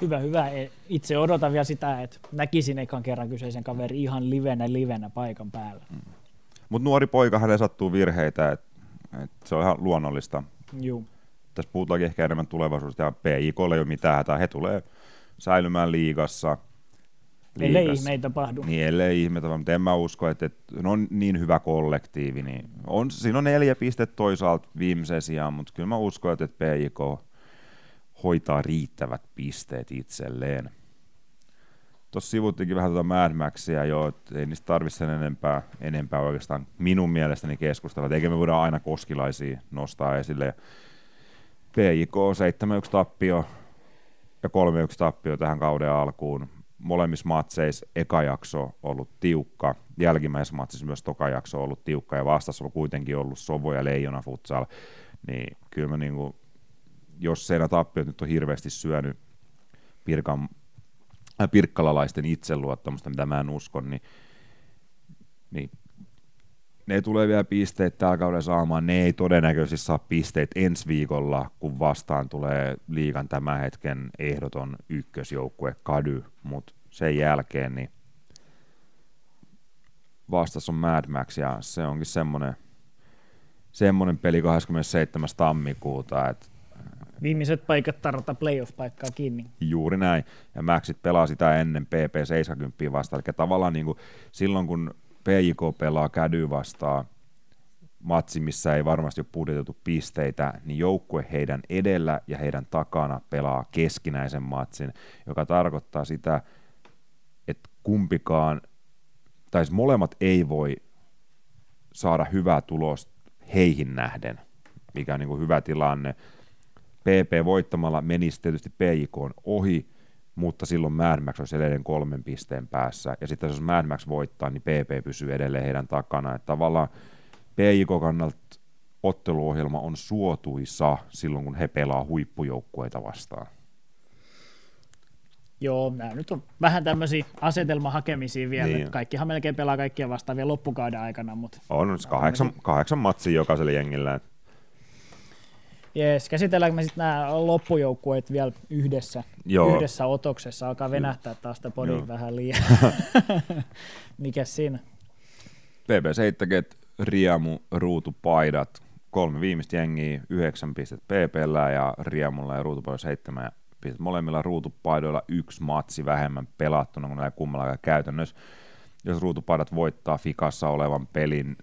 Hyvä, hyvä. E, itse odotan vielä sitä, että näkisin ekan kerran kyseisen kaveri ihan livenä livenä paikan päällä. Mm. Mutta nuori poika, hänelle sattuu virheitä, että et se on ihan luonnollista. Juu. Tässä puhutaankin ehkä enemmän tulevaisuudesta, ja PIKlle ei ole mitään hätää, he tulee säilymään liigassa. liigassa. Ellei ihmeitä tapahdu. Niin, ellei ihmeitä mutta en mä usko, että, että on niin hyvä kollektiivi, niin on, siinä on neljä pistettä toisaalta viimeisen sijaan, mutta kyllä mä uskon, että, että PIK hoitaa riittävät pisteet itselleen. Tuossa sivuttiinkin vähän tuota Mad Maxia jo, ei niistä tarvitse sen enempää, enempää oikeastaan minun mielestäni keskustella, eikä me voida aina koskilaisia nostaa esille. PJK 7-1 tappio ja 3-1 tappio tähän kauden alkuun. Molemmissa matseissa eka jakso ollut tiukka, jälkimmäisessä matsissa myös toka jakso ollut tiukka ja vastassa on kuitenkin ollut Sovo ja Leijona futsal, niin kyllä mä niinku, jos seinä tappiot nyt on hirveästi syönyt Pirkan Äh, pirkkalalaisten itseluottamusta, mitä mä en usko, niin, niin ne tulee vielä pisteet tällä kaudella saamaan. Ne ei todennäköisesti saa pisteet ensi viikolla, kun vastaan tulee liikan tämän hetken ehdoton ykkösjoukkue Kady, mutta sen jälkeen niin vastas on Mad Max ja se onkin semmoinen, semmoinen peli 27. tammikuuta, että Viimeiset paikat tarvita playoff-paikkaa kiinni. Juuri näin. Ja Maxit pelaa sitä ennen PP 70 vastaan. Eli tavallaan niin kuin silloin, kun PJK pelaa kädy vastaan matsi, missä ei varmasti ole budjetoitu pisteitä, niin joukkue heidän edellä ja heidän takana pelaa keskinäisen matsin, joka tarkoittaa sitä, että kumpikaan, tai molemmat ei voi saada hyvää tulosta heihin nähden, mikä on niin kuin hyvä tilanne. PP voittamalla menisi tietysti PJK ohi, mutta silloin Mad Max olisi edelleen kolmen pisteen päässä. Ja sitten jos Mad Max voittaa, niin PP pysyy edelleen heidän takana. Että tavallaan PJK kannalta otteluohjelma on suotuisa silloin, kun he pelaa huippujoukkueita vastaan. Joo, nämä nyt on vähän tämmöisiä asetelmahakemisia vielä. Niin. Kaikkihan melkein pelaa kaikkia vastaan vielä loppukauden aikana. Mutta on, kahdeksan, kahdeksan matsia jokaiselle jengillä. Jees, käsitelläänkö me sitten nämä loppujoukkueet vielä yhdessä, Joo. yhdessä otoksessa? Alkaa venähtää taas sitä podin vähän liian. Mikä siinä? PP7, Riemu, Ruutu, Paidat, kolme viimeistä jengiä, yhdeksän pistettä PPllä ja Riemulla ja Ruutupaidolla seitsemän pistettä. Molemmilla ruutupaidoilla yksi matsi vähemmän pelattuna kuin näillä kummalla käytännössä. Jos ruutupaidat voittaa Fikassa olevan pelin,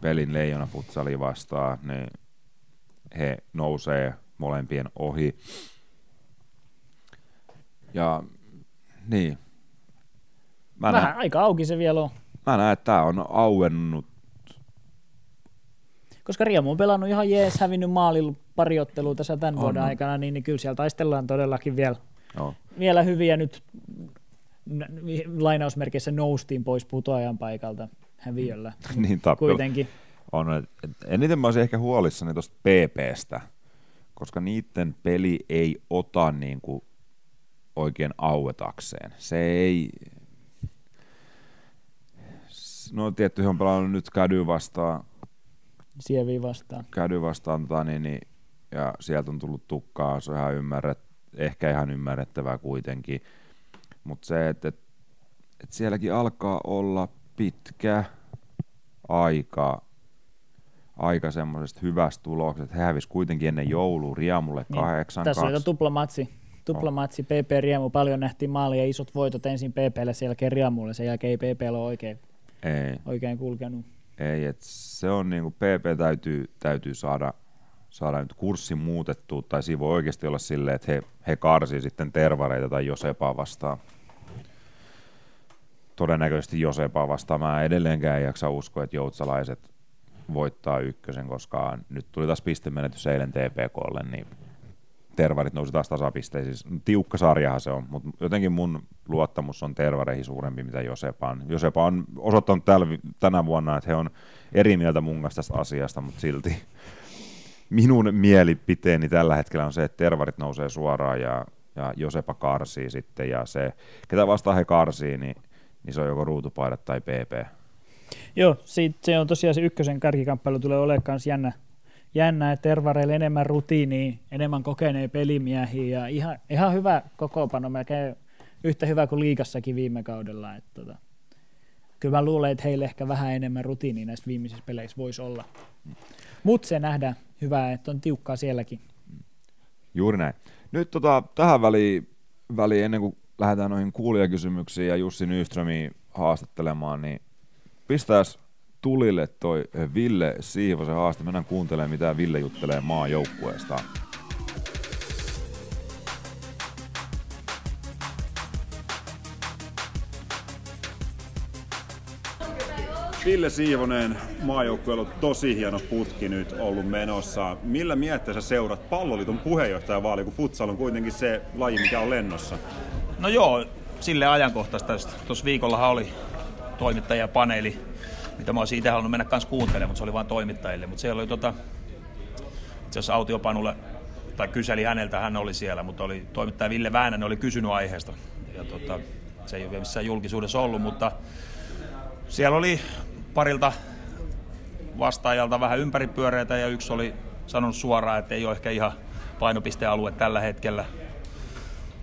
pelin Leijona futsali vastaan, niin he nousee molempien ohi. Ja niin. Mä Vähän näen, aika auki se vielä on. Mä näen, että tämä on auennut. Koska Riemu on pelannut ihan jees, hävinnyt maalilla pari ottelua tässä tämän on, vuoden aikana, niin, niin kyllä siellä taistellaan todellakin vielä, no. vielä hyviä nyt lainausmerkeissä noustiin pois putoajan paikalta häviöllä. niin tappelu. Kuitenkin on, että eniten mä olisin ehkä huolissani tuosta PPstä, koska niiden peli ei ota niin kuin oikein auetakseen. Se ei... No tietty, on pelannut nyt kädy vastaan. Sievi vastaan. Kädy vastaan, tota, niin, niin, ja sieltä on tullut tukkaa, se on ihan ymmärret, ehkä ihan ymmärrettävää kuitenkin. Mutta se, että et, et sielläkin alkaa olla pitkä aika aika semmoisesta hyvästä tuloksesta. He hävisi kuitenkin ennen joulua Riemulle niin. kahdeksan Tässä oli tuplamatsi. Tuplamatsi, PP Riemu, paljon nähtiin maalia ja isot voitot ensin PPlle, sen jälkeen Riemulle, sen jälkeen ei PP ole oikein, ei. oikein kulkenut. Ei, et se on niin kuin PP täytyy, täytyy saada, saada nyt kurssi muutettua, tai siinä voi oikeasti olla silleen, että he, he karsii sitten tervareita tai Josepaa vastaan. Todennäköisesti Josepaa vastaan. Mä edelleenkään ei jaksa uskoa, että joutsalaiset voittaa ykkösen, koska nyt tuli taas pistemenetys eilen TPKlle, niin Tervarit nousi taas tasapisteisiin. Tiukka sarjahan se on, mutta jotenkin mun luottamus on Tervareihin suurempi, mitä Josepa on. Josepa on osoittanut täl, tänä vuonna, että he on eri mieltä mun kanssa tästä asiasta, mutta silti minun mielipiteeni tällä hetkellä on se, että Tervarit nousee suoraan ja, ja Josepa karsii sitten, ja se, ketä vastaan he karsii, niin, niin se on joko ruutupaidat tai PP. Joo, siitä, se on tosiaan se ykkösen kärkikamppailu tulee olemaan myös jännä, jännä, että Tervareille enemmän rutiinia, enemmän kokeneen pelimiehiä ja ihan, ihan hyvä kokoopano, melkein yhtä hyvä kuin liikassakin viime kaudella. Että tota, kyllä mä luulen, että heille ehkä vähän enemmän rutiinia näissä viimeisissä peleissä voisi olla. Mutta se nähdään hyvää, että on tiukkaa sielläkin. Juuri näin. Nyt tota, tähän väliin, väliin, ennen kuin lähdetään noihin kuulijakysymyksiin ja Jussi Nyströmiin haastattelemaan, niin pistäisi tulille toi Ville Siivosen haaste. Mennään kuuntelemaan, mitä Ville juttelee maajoukkueestaan. Ville Siivonen, maajoukkueella on tosi hieno putki nyt ollut menossa. Millä mietteessä seurat palloliiton puheenjohtajavaali, kun futsal on kuitenkin se laji, mikä on lennossa? No joo, sille ajankohtaista. Tuossa viikollahan oli toimittajapaneeli, mitä mä olisin itse halunnut mennä kanssa kuuntelemaan, mutta se oli vain toimittajille. Mutta siellä oli tota, itse asiassa Autiopanulle, tai kyseli häneltä, hän oli siellä, mutta oli toimittaja Ville Väänänen oli kysynyt aiheesta. Ja tota, se ei ole vielä missään julkisuudessa ollut, mutta siellä oli parilta vastaajalta vähän ympäripyöreitä ja yksi oli sanonut suoraan, että ei ole ehkä ihan painopistealue tällä hetkellä.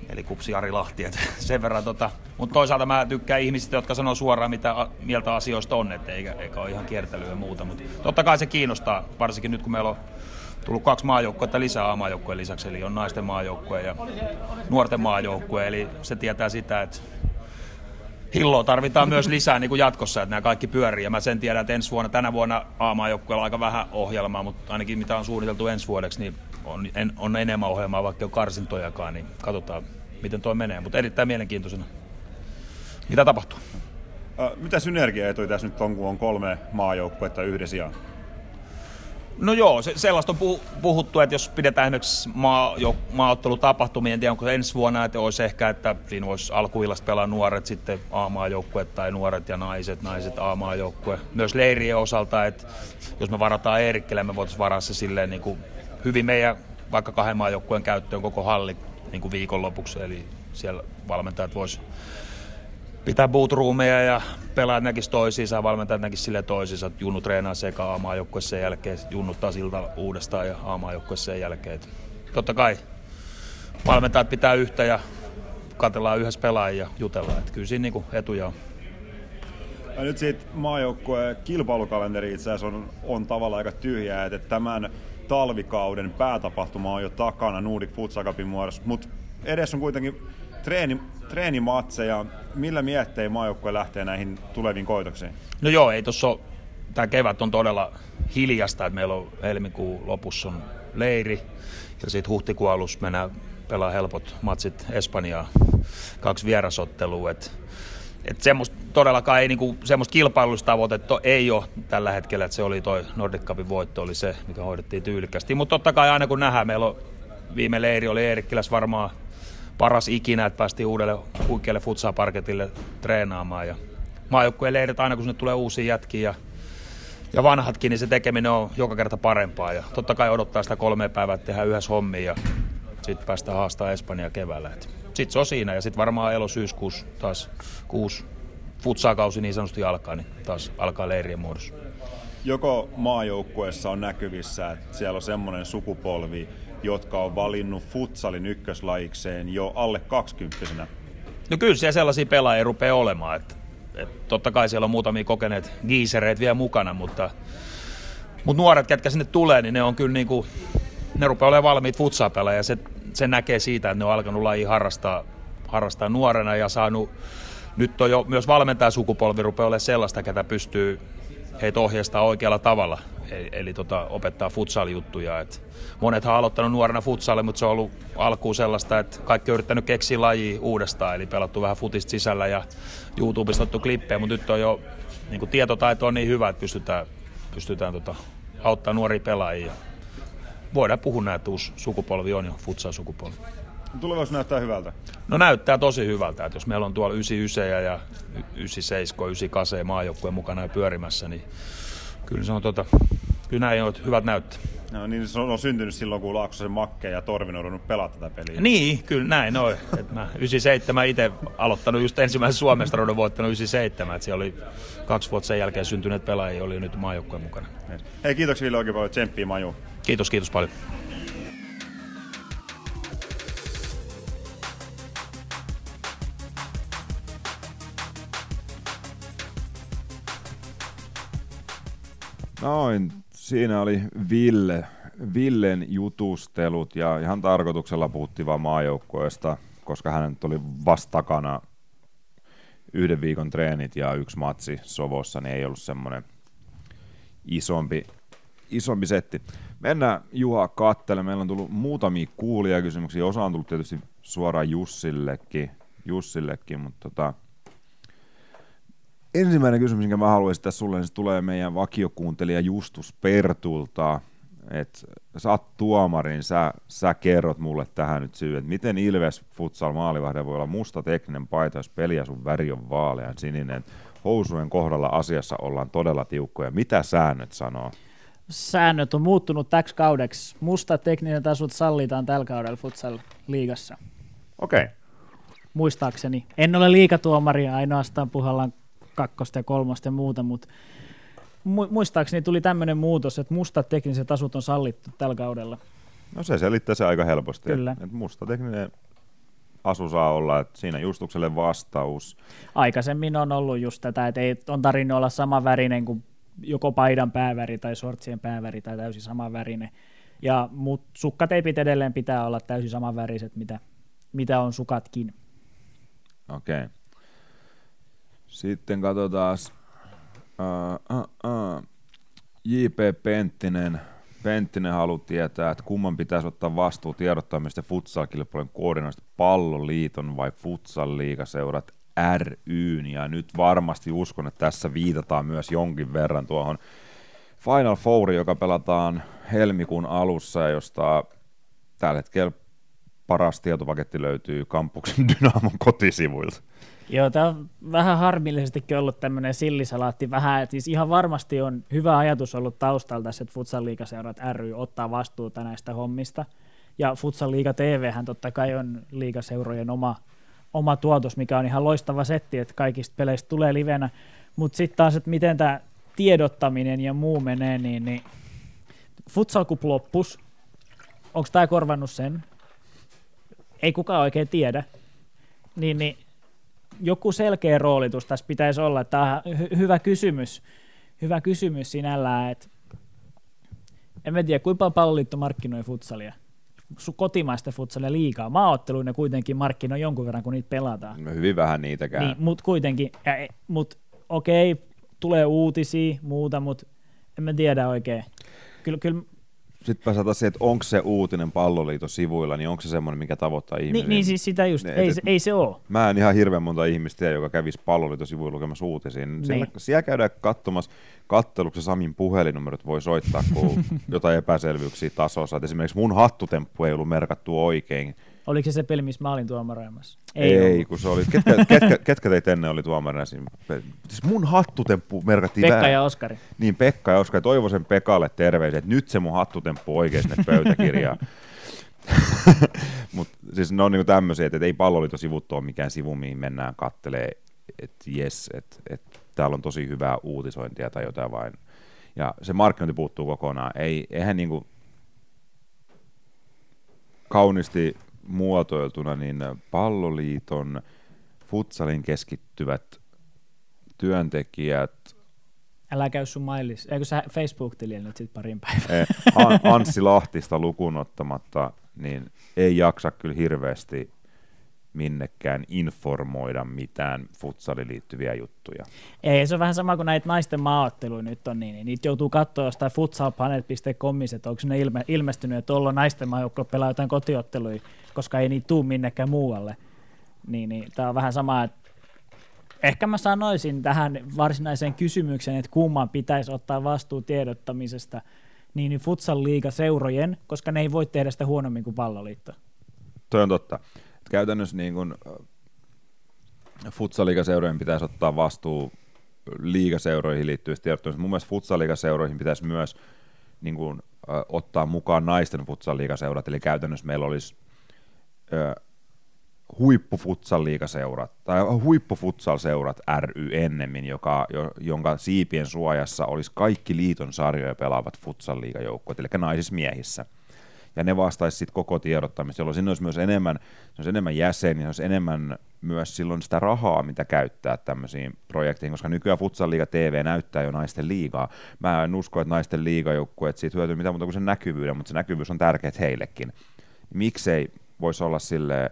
Eli kupsi Ari Lahti, että sen verran tota. Mutta toisaalta mä tykkään ihmisistä, jotka sanoo suoraan, mitä mieltä asioista on, että eikä, eikä ole ihan kiertelyä ja muuta. Mutta totta kai se kiinnostaa, varsinkin nyt kun meillä on tullut kaksi maajoukkuetta lisää A-maajoukkueen lisäksi, eli on naisten maajoukkue ja nuorten maajoukkue, eli se tietää sitä, että hilloa tarvitaan myös lisää niin kuin jatkossa, että nämä kaikki pyörii. Ja mä sen tiedän, että ensi vuonna, tänä vuonna A-maajoukkueella on aika vähän ohjelmaa, mutta ainakin mitä on suunniteltu ensi vuodeksi, niin on, en, on enemmän ohjelmaa, vaikka on karsintojakaan, niin katsotaan, miten toi menee. Mutta erittäin mielenkiintoisena. Mitä tapahtuu? Mitä synergiaetuja tässä nyt on, kun on kolme maajoukkuetta yhdessä sijaan? No joo, se, sellaista on puhuttu, että jos pidetään esimerkiksi maa, jo, maaottelutapahtumia, en tiedä onko ensi vuonna, että olisi ehkä, että siinä voisi alkuillasta pelaa nuoret, sitten A-maajoukkue tai nuoret ja naiset, naiset A-maajoukkue. Myös leirien osalta, että jos me varataan Eerikkille, me voitaisiin varaa se silleen niin kuin hyvin meidän vaikka kahden maajoukkueen käyttöön koko halli niin kuin viikonlopuksi, eli siellä valmentajat voisivat pitää bootroomeja ja pelaajat näkisi toisiinsa, valmentajat näkisi sille toisiinsa, että Junnu treenaa sekä A-maajoukkue sen jälkeen, sitten Junnu taas ilta uudestaan ja A-maajoukkue sen jälkeen. Totta kai valmentajat pitää yhtä ja katsellaan yhdessä pelaajia ja jutellaan, että kyllä siinä niinku etuja on. Ja nyt siitä maajoukkueen kilpailukalenteri itse asiassa on, on tavallaan aika tyhjää, että tämän talvikauden päätapahtuma on jo takana Nordic Futsal Cupin muodossa, mutta edessä on kuitenkin treeni, treenimatseja. Millä miettein maajoukkue lähtee näihin tuleviin koitoksiin? No joo, ei tuossa tämä kevät on todella hiljasta, että meillä on helmikuun lopussa on leiri ja sitten huhtikuun alussa mennään pelaa helpot matsit Espanjaa, kaksi vierasottelua, että et semmoista todellakaan ei niinku, semmoista kilpailustavoitetta ei ole tällä hetkellä, että se oli toi Nordic Cupin voitto, oli se, mikä hoidettiin tyylikkästi. Mutta totta kai aina kun nähdään, meillä on viime leiri oli Eerikkiläs varmaan paras ikinä, että päästiin uudelle huikealle futsal-parketille treenaamaan. Ja maajoukkueen leirit aina kun sinne tulee uusia jätkiä ja, ja vanhatkin, niin se tekeminen on joka kerta parempaa. Ja totta kai odottaa sitä kolme päivää, että tehdään yhdessä hommia ja sitten päästään haastaa Espanja keväällä. Sitten se on siinä ja sitten varmaan elo-syyskuussa taas kuusi futsakausi niin sanotusti alkaa, niin taas alkaa leirien muodossa. Joko maajoukkueessa on näkyvissä, että siellä on semmoinen sukupolvi, jotka on valinnut futsalin ykköslajikseen jo alle 20 No kyllä siellä sellaisia pelaajia rupeaa olemaan. Että, että totta kai siellä on muutamia kokeneet giisereitä vielä mukana, mutta, mutta nuoret, ketkä sinne tulee, niin ne on kyllä niin kuin, ne rupeaa olemaan valmiit futsal-pelaajia. Se, se näkee siitä, että ne on alkanut laji harrastaa, harrastaa nuorena ja saanut, nyt on jo myös valmentajasukupolvi rupeaa olemaan sellaista, ketä pystyy heitä ohjeistaa oikealla tavalla, eli, eli tota, opettaa futsal-juttuja. Et monethan on aloittanut nuorena futsalle, mutta se on ollut alkuun sellaista, että kaikki on yrittänyt keksiä laji uudestaan, eli pelattu vähän futista sisällä ja YouTubesta otettu klippejä, mutta nyt on jo niin tietotaito on niin hyvä, että pystytään, pystytään tota, auttaa nuoria pelaajia. Voidaan puhua näin, että uusi sukupolvi on jo futsal-sukupolvi. Tulevaisuus näyttää hyvältä. No näyttää tosi hyvältä, että jos meillä on tuolla 99 ja 97, 98 maajoukkueen mukana ja pyörimässä, niin kyllä se on tota, kyllä näin on hyvät näyttää. No niin, se on, syntynyt silloin, kun Laaksosen Makke ja Torvin on pelaa tätä peliä. Niin, kyllä näin noin. Et mä 97 itse aloittanut just ensimmäisen Suomesta rodon voittanut 97, että siellä oli kaksi vuotta sen jälkeen syntyneet pelaajia, oli nyt maajoukkueen mukana. Hei, kiitoksia Ville oikein paljon, tsemppiä Maju. Kiitos, kiitos paljon. Noin, siinä oli Ville, Villen jutustelut ja ihan tarkoituksella puhuttiin vaan maajoukkoista, koska hän oli vastakana yhden viikon treenit ja yksi matsi Sovossa, niin ei ollut semmoinen isompi, isompi setti. Mennään Juha kattele. Meillä on tullut muutamia kuulijakysymyksiä. Osa on tullut tietysti suoraan Jussillekin, Jussillekin mutta tota, ensimmäinen kysymys, minkä mä haluaisin tässä sulle, niin se tulee meidän vakiokuuntelija Justus Pertulta. Et sä oot tuomarin, sä, sä kerrot mulle tähän nyt syy, että miten Ilves futsal maalivahde voi olla musta tekninen paita, jos peli ja sun väri on vaalean sininen. Housujen kohdalla asiassa ollaan todella tiukkoja. Mitä säännöt sanoo? Säännöt on muuttunut täksi kaudeksi. Musta tekninen tasut sallitaan tällä kaudella futsal liigassa. Okei. Okay. Muistaakseni. En ole liikatuomari, ainoastaan puhallaan kakkosta ja kolmosta ja muuta, mutta muistaakseni tuli tämmöinen muutos, että mustat tekniset asut on sallittu tällä kaudella. No se selittää se aika helposti. Kyllä. Että musta tekninen asu saa olla, että siinä justukselle vastaus. Aikaisemmin on ollut just tätä, että ei, on tarvinnut olla sama värinen kuin joko paidan pääväri tai sortsien pääväri tai täysin sama värinen. Ja mut sukkateipit edelleen pitää olla täysin samanväriset, mitä, mitä on sukatkin. Okei. Okay. Sitten katsotaan uh, uh, uh. J.P. Penttinen. Penttinen haluaa tietää, että kumman pitäisi ottaa vastuu tiedottamista futsal-kilpailujen koordinoista palloliiton vai futsal-liigaseurat ryn. Ja nyt varmasti uskon, että tässä viitataan myös jonkin verran tuohon Final Four, joka pelataan helmikuun alussa, josta tällä hetkellä paras tietopaketti löytyy kampuksen Dynamon kotisivuilta. Joo, tämä on vähän harmillisestikin ollut tämmöinen sillisalaatti vähän, että siis ihan varmasti on hyvä ajatus ollut taustalta, että Futsal ry ottaa vastuuta näistä hommista. Ja Futsal Liiga hän totta kai on liigaseurojen oma, oma tuotos, mikä on ihan loistava setti, että kaikista peleistä tulee livenä. Mutta sitten taas, että miten tämä tiedottaminen ja muu menee, niin, niin Futsal Cup loppus. Onko tämä korvannut sen? Ei kukaan oikein tiedä. Niin, niin joku selkeä roolitus tässä pitäisi olla. Tämä on hy- hyvä kysymys, hyvä kysymys sinällään, että en mä tiedä, kuinka paljon palloliitto markkinoi futsalia. Kotimaista futsalia liikaa. Maaotteluina kuitenkin markkinoi jonkun verran, kun niitä pelataan. No hyvin vähän niitäkään. Niin, mutta kuitenkin, ja, e, mut, okei, tulee uutisia, muuta, mutta en mä tiedä oikein. Kyllä, kyllä sitten päästään siihen, että onko se uutinen palloliiton sivuilla, niin onko se semmoinen, mikä tavoittaa ihmisiä. Niin, niin siis sitä just, ei, et, ei se ole. Mä en ihan hirveän monta ihmistä joka kävisi palloliiton sivuilla lukemassa uutisia. Niin. Siellä, siellä käydään katsomassa katteluksi Samin puhelinnumerot voi soittaa, kun jotain epäselvyyksiä tasossa. Et esimerkiksi mun hattutemppu ei ollut merkattu oikein. Oliko se se peli, missä mä olin tuomaroimassa? Ei, ei kun se oli. Ketkä, ketkä, ketkä teitä ennen oli tuomarina siinä? Siis mun hattutemppu merkattiin Pekka vähän. ja Oskari. Niin, Pekka ja Oskari. Toivoisen Pekalle terveisiä, että nyt se mun hattutemppu oikein sinne pöytäkirjaan. Mutta siis ne on niinku tämmöisiä, että ei palloliitosivut ole mikään sivu, mihin mennään kattelee, että jes, että et, täällä on tosi hyvää uutisointia tai jotain vain. Ja se markkinointi puuttuu kokonaan. Ei, eihän niinku kauniisti muotoiltuna, niin palloliiton futsalin keskittyvät työntekijät Älä käy sun mailis. Eikö sä Facebook-tilillä nyt sit parin päivän? Anssi Lahtista lukuun ottamatta, niin ei jaksa kyllä hirveästi minnekään informoida mitään futsaliin liittyviä juttuja. Ei, se on vähän sama kuin näitä naisten maaotteluja nyt on, niin, niin niitä joutuu katsoa jostain futsalpanet.com, että onko ne ilme, ilmestynyt, että tuolla naisten maajoukko pelaa jotain kotiotteluja, koska ei niitä tuu minnekään muualle. Niin, niin tämä on vähän sama, että ehkä mä sanoisin tähän varsinaiseen kysymykseen, että kumman pitäisi ottaa vastuu tiedottamisesta, niin, niin futsal liiga seurojen, koska ne ei voi tehdä sitä huonommin kuin palloliitto. Toi on totta käytännössä niin kuin futsaliigaseurojen pitäisi ottaa vastuu liigaseuroihin liittyvistä tiedottomista. Mun mielestä futsaliigaseuroihin pitäisi myös niin kuin ö, ottaa mukaan naisten futsal-liigaseurat, eli käytännössä meillä olisi ö, huippufutsal-liigaseurat, tai huippufutsal-seurat ry ennemmin, joka, jo, jonka siipien suojassa olisi kaikki liiton sarjoja pelaavat futsal-liigajoukkueet, eli naisissa miehissä. Ja ne vastaisi sitten koko tiedottamista, jolloin siinä olisi myös enemmän, olisi enemmän jäseniä, olisi enemmän myös silloin sitä rahaa, mitä käyttää tämmöisiin projekteihin, koska nykyään Futsal Liiga TV näyttää jo naisten liigaa. Mä en usko, että naisten liigajoukkueet siitä hyötyy mitään muuta kuin sen näkyvyyden, mutta se näkyvyys on tärkeää heillekin. Miksei voisi olla silleen,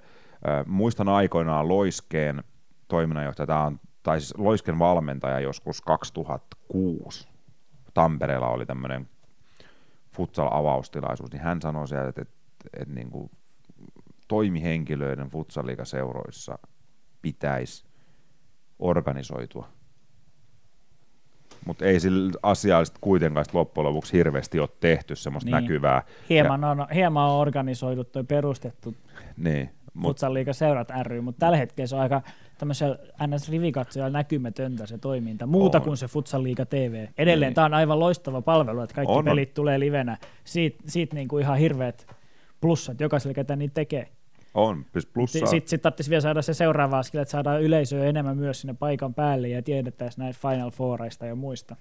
muistan aikoinaan Loiskeen toiminnanjohtaja, tämä on, tai siis Loisken valmentaja joskus 2006 Tampereella oli tämmöinen futsal-avaustilaisuus, niin hän sanoi sieltä, että, että, että, niin kuin toimihenkilöiden futsaliikaseuroissa pitäisi organisoitua. Mutta ei sillä asiallisesti kuitenkaan loppujen lopuksi hirveästi ole tehty semmoista niin. näkyvää. Hieman, ja, on, hieman on organisoitu tai perustettu niin, mut, seurat ry, mutta tällä hetkellä se on aika tämmöisellä NS-rivikatsojalla näkymätöntä se toiminta, muuta on. kuin se Futsal Liiga TV. Edelleen niin. tämä on aivan loistava palvelu, että kaikki on. pelit tulee livenä. Siitä, siitä niin kuin ihan hirveät plussat jokaiselle, ketä niitä tekee. On, siis plussaa. Sitten sit tarvitsisi vielä saada se seuraava askel, että saadaan yleisöä enemmän myös sinne paikan päälle ja tiedettäisiin näistä Final Foureista ja muista.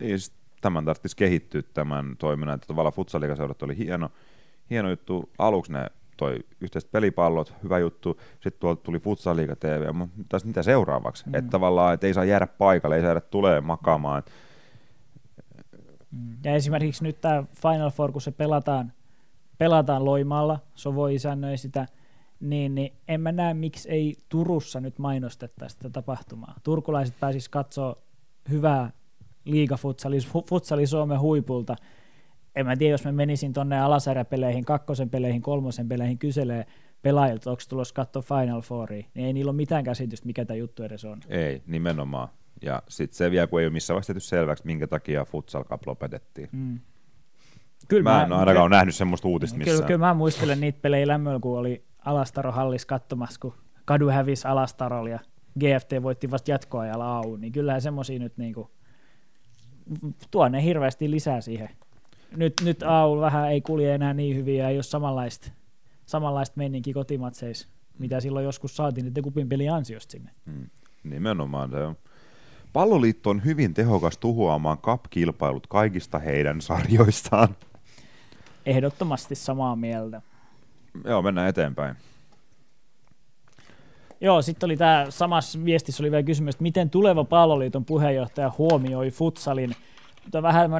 Niin, tämän tarvitsisi kehittyä tämän toiminnan, että tavallaan futsaliikaseurat oli hieno, hieno juttu. Aluksi ne toi yhteiset pelipallot, hyvä juttu, sitten tuolta tuli Futsal Liiga TV, mutta mitä seuraavaksi? Mm. Että tavallaan, että ei saa jäädä paikalle, ei saa jäädä tulee makaamaan. Ja esimerkiksi nyt tämä Final Four, kun se pelataan, pelataan Loimaalla, Sovo isännöi sitä, niin, niin en mä näe, miksi ei Turussa nyt mainostettaisi sitä tapahtumaa. Turkulaiset pääsis katsoa hyvää liigafutsali, futsali Suomen huipulta, en mä tiedä, jos mä menisin tonne alasarjapeleihin, kakkosen peleihin, kolmosen peleihin kyselee pelaajilta, onko tulossa katsoa Final Fouria, niin ei niillä ole mitään käsitystä, mikä tämä juttu edes on. Ei, nimenomaan. Ja sitten se vielä, kun ei ole missään vaiheessa selväksi, minkä takia Futsal Cup lopetettiin. Mm. Kyllä mä, mä en ainakaan ole nähnyt semmoista uutista missään. Kyllä, kyllä mä muistelen niitä pelejä lämmöllä, kun oli Alastaro hallis katsomassa, kun Kadu hävisi Alastarolla ja GFT voitti vasta jatkoajalla AU, niin kyllähän semmoisia nyt niinku, tuo ne hirveästi lisää siihen nyt, nyt AU vähän ei kulje enää niin hyvin ja ei ole samanlaista, samanlaista meininki kotimatseissa, mitä silloin joskus saatiin niiden kupin pelin ansiosta sinne. Mm, nimenomaan se on. Palloliitto on hyvin tehokas tuhoamaan cup-kilpailut kaikista heidän sarjoistaan. Ehdottomasti samaa mieltä. Joo, mennään eteenpäin. Joo, sitten oli tämä samassa viestissä oli vielä kysymys, että miten tuleva palloliiton puheenjohtaja huomioi futsalin. Tämä vähän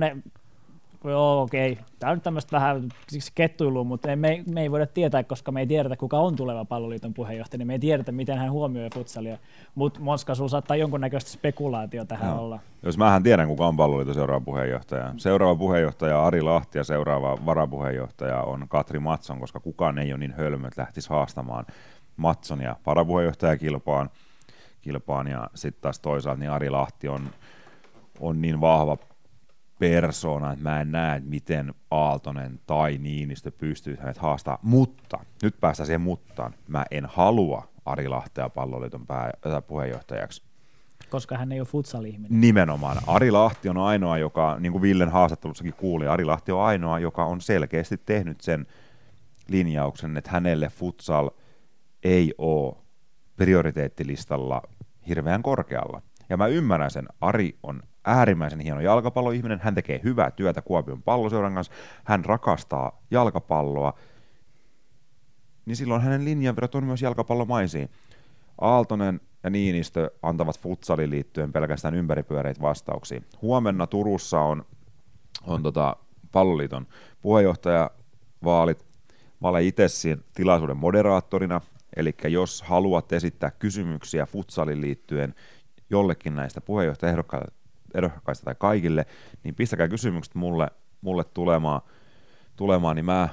joo okei, tämä on nyt tämmöistä vähän kettuilua, mutta me, me ei voida tietää, koska me ei tiedetä, kuka on tuleva palloliiton puheenjohtaja, niin me ei tiedetä, miten hän huomioi futsalia. Mutta Monska, sulla saattaa jonkunnäköistä spekulaatio tähän no. olla. Jos mähän tiedän, kuka on palloliiton seuraava puheenjohtaja. Seuraava puheenjohtaja Ari Lahti ja seuraava varapuheenjohtaja on Katri Matson, koska kukaan ei ole niin hölmö, että lähtisi haastamaan Matsonia varapuheenjohtajakilpaan. Kilpaan, ja sitten taas toisaalta niin Ari Lahti on, on niin vahva persona, että mä en näe, että miten Aaltonen tai Niinistö pystyy hänet haastaa. Mutta, nyt päästään siihen muttaan, mä en halua Ari Lahtea palloliiton pää, äh, puheenjohtajaksi. Koska hän ei ole futsal-ihminen. Nimenomaan. Ari Lahti on ainoa, joka, niin kuin Villen haastattelussakin kuuli, Ari Lahti on ainoa, joka on selkeästi tehnyt sen linjauksen, että hänelle futsal ei ole prioriteettilistalla hirveän korkealla. Ja mä ymmärrän sen, Ari on äärimmäisen hieno jalkapalloihminen, hän tekee hyvää työtä Kuopion palloseuran kanssa, hän rakastaa jalkapalloa, niin silloin hänen linjanvedot on myös jalkapallomaisiin. Aaltonen ja Niinistö antavat futsaliin liittyen pelkästään ympäripyöreitä vastauksia. Huomenna Turussa on, on tota palloliiton puheenjohtajavaalit. Mä olen itse siinä tilaisuuden moderaattorina, eli jos haluat esittää kysymyksiä futsalin liittyen jollekin näistä puheenjohtajaehdokkaista ehdokkaista tai kaikille, niin pistäkää kysymykset mulle, mulle tulemaan, tulemaan, niin mä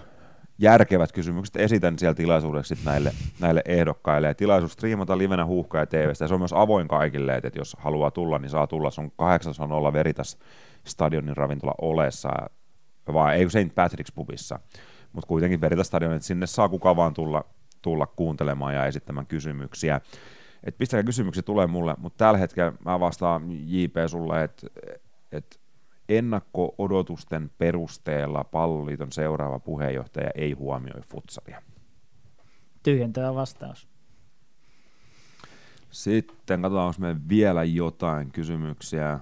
järkevät kysymykset esitän siellä tilaisuudeksi näille, näille ehdokkaille. Ja tilaisuus striimata livenä huuhka ja. Ja se on myös avoin kaikille, että jos haluaa tulla, niin saa tulla. Se on 800 Veritas stadionin ravintola olessa, vai ei St. Patrick's pubissa. Mutta kuitenkin Veritas stadion, että sinne saa kuka vaan tulla, tulla kuuntelemaan ja esittämään kysymyksiä että pistäkää kysymyksiä tulee mulle, mutta tällä hetkellä mä vastaan JP sulle, että et, ennakko-odotusten perusteella palloliiton seuraava puheenjohtaja ei huomioi futsalia? Tyhjentävä vastaus. Sitten katsotaan, onko meillä vielä jotain kysymyksiä.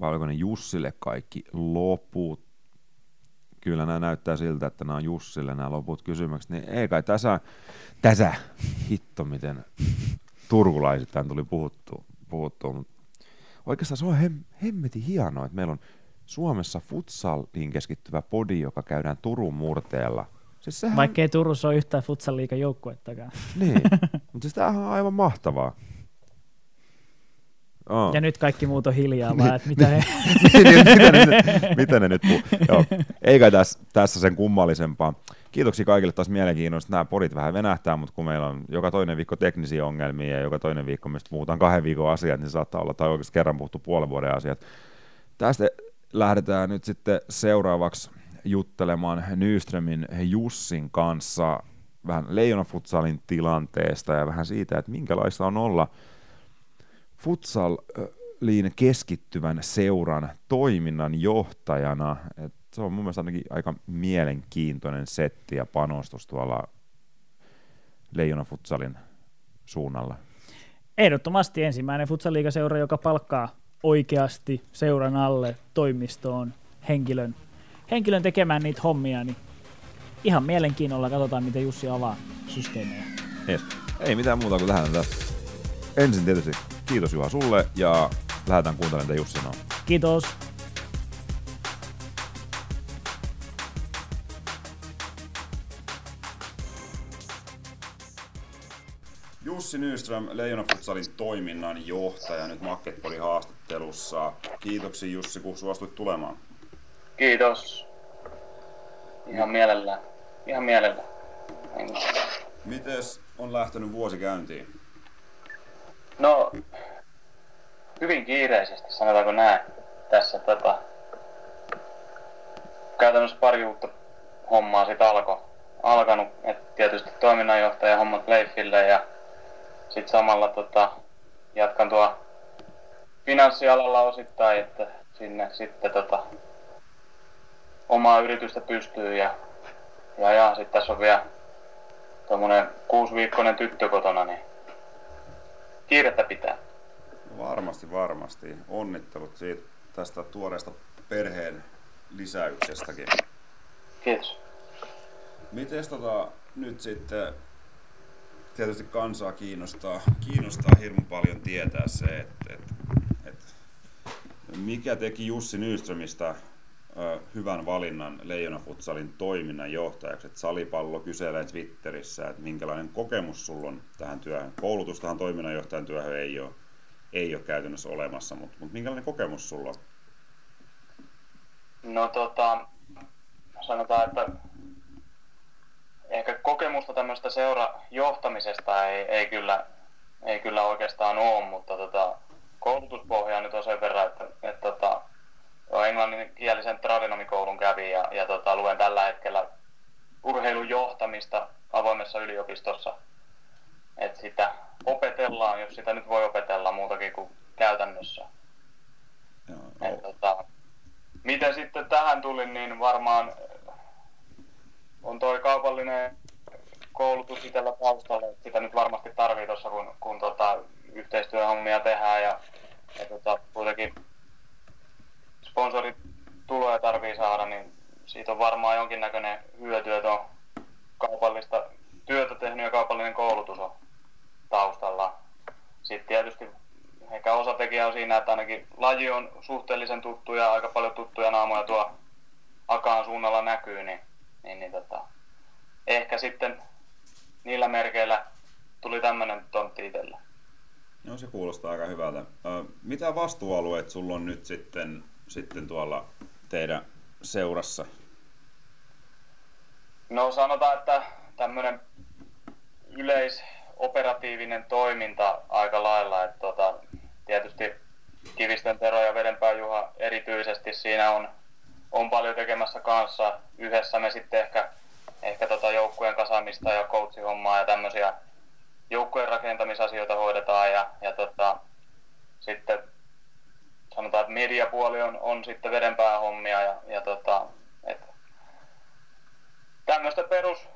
Valkoinen Jussille kaikki loput. Kyllä nämä näyttää siltä, että nämä on Jussille nämä loput kysymykset. Niin ei kai tässä, tässä, hitto miten turkulaisittain tuli puhuttu, puhuttu. Oikeastaan se on hem, hemmetin hienoa, että meillä on Suomessa futsaliin keskittyvä podi, joka käydään Turun murteella. Siis sehän... Vaikkei Turussa ole yhtään futsal joukkuettakaan. Niin, mutta siis tämähän on aivan mahtavaa. Oh. Ja nyt kaikki muut on hiljaa, vaan että mitä, he... Niin, niin, mitä, ne, mitä ne nyt puhuu? Joo. Eikä tässä, tässä sen kummallisempaa. Kiitoksia kaikille taas mielenkiinnosta. Nämä podit vähän venähtää, mutta kun meillä on joka toinen viikko teknisiä ongelmia ja joka toinen viikko mistä puhutaan kahden viikon asiat, niin saattaa olla, tai oikeasti kerran puhuttu puolen vuoden asiat. Tästä lähdetään nyt sitten seuraavaksi juttelemaan Nyströmin Jussin kanssa vähän Leijona Futsalin tilanteesta ja vähän siitä, että minkälaista on olla – futsaliin keskittyvän seuran toiminnan johtajana. Et se on mun mielestä ainakin aika mielenkiintoinen setti ja panostus tuolla Leijona Futsalin suunnalla. Ehdottomasti ensimmäinen futsaliigaseura, joka palkkaa oikeasti seuran alle toimistoon henkilön, henkilön tekemään niitä hommia, niin ihan mielenkiinnolla katsotaan, miten Jussi avaa systeemejä. Yes. Ei mitään muuta kuin tähän tästä. Ensin tietysti kiitos Juha sulle ja lähdetään kuuntelemaan, mitä Jussi sanoo. Kiitos. Jussi Nyström, Leijona Futsalin toiminnan johtaja, nyt Makketpodin haastattelussa. Kiitoksia Jussi, kun suostuit tulemaan. Kiitos. Ihan mielellään. Ihan mielellään. Mites on lähtenyt vuosi käyntiin? No, hyvin kiireisesti, sanotaanko näin. Tässä tota, käytännössä pari uutta hommaa sitten alkoi. Alkanut, että tietysti toiminnanjohtaja hommat Leifille ja sitten samalla tota, jatkan tuo finanssialalla osittain, että sinne sitten tota, omaa yritystä pystyy ja, ja, ja sitten tässä on vielä tuommoinen kuusiviikkoinen tyttö kotona, niin kiirettä pitää. Varmasti, varmasti. Onnittelut siitä tästä tuoreesta perheen lisäyksestäkin. Kiitos. Miten tota, nyt sitten tietysti kansaa kiinnostaa, kiinnostaa hirmu paljon tietää se, että, että, että mikä teki Jussi Nyströmistä hyvän valinnan Leijona Futsalin toiminnan johtajaksi. Että salipallo kyselee Twitterissä, että minkälainen kokemus sulla on tähän työhön. Koulutustahan toiminnanjohtajan työhön ei ole, ei ole käytännössä olemassa, mutta, mutta minkälainen kokemus sulla on? No tota, sanotaan, että ehkä kokemusta tämmöistä seurajohtamisesta ei, ei, kyllä, ei kyllä oikeastaan ole, mutta tota, koulutuspohjaa nyt on sen verran, että, että, että tota, englanninkielisen tradenomikoulun kävin ja, ja tota, luen tällä hetkellä urheilun johtamista avoimessa yliopistossa. Et sitä opetellaan, jos sitä nyt voi opetella muutakin kuin käytännössä. Joo, Et, tota, miten sitten tähän tuli, niin varmaan on toi kaupallinen koulutus itsellä taustalla. Sitä nyt varmasti tarvii tuossa, kun, kun tota, yhteistyöhommia tehdään ja, ja tota, kuitenkin sponsorit tuloja tarvii saada, niin siitä on varmaan jonkinnäköinen hyöty, että on kaupallista työtä tehnyt ja kaupallinen koulutus on taustalla. Sitten tietysti ehkä osatekijä on siinä, että ainakin laji on suhteellisen tuttu ja aika paljon tuttuja naamoja tuo Akaan suunnalla näkyy, niin, niin, niin tota, ehkä sitten niillä merkeillä tuli tämmöinen tontti itselle. No se kuulostaa aika hyvältä. mitä vastuualueet sulla on nyt sitten sitten tuolla teidän seurassa? No sanotaan, että tämmöinen yleisoperatiivinen toiminta aika lailla, että tota, tietysti Kivisten Tero ja Vedenpää Juha erityisesti siinä on, on paljon tekemässä kanssa. Yhdessä me sitten ehkä, ehkä tota joukkueen kasaamista ja coachihommaa ja tämmöisiä joukkueen rakentamisasioita hoidetaan ja, ja tota, sitten sanotaan, että mediapuoli on, on sitten vedenpää hommia ja, ja tota, tämmöistä perus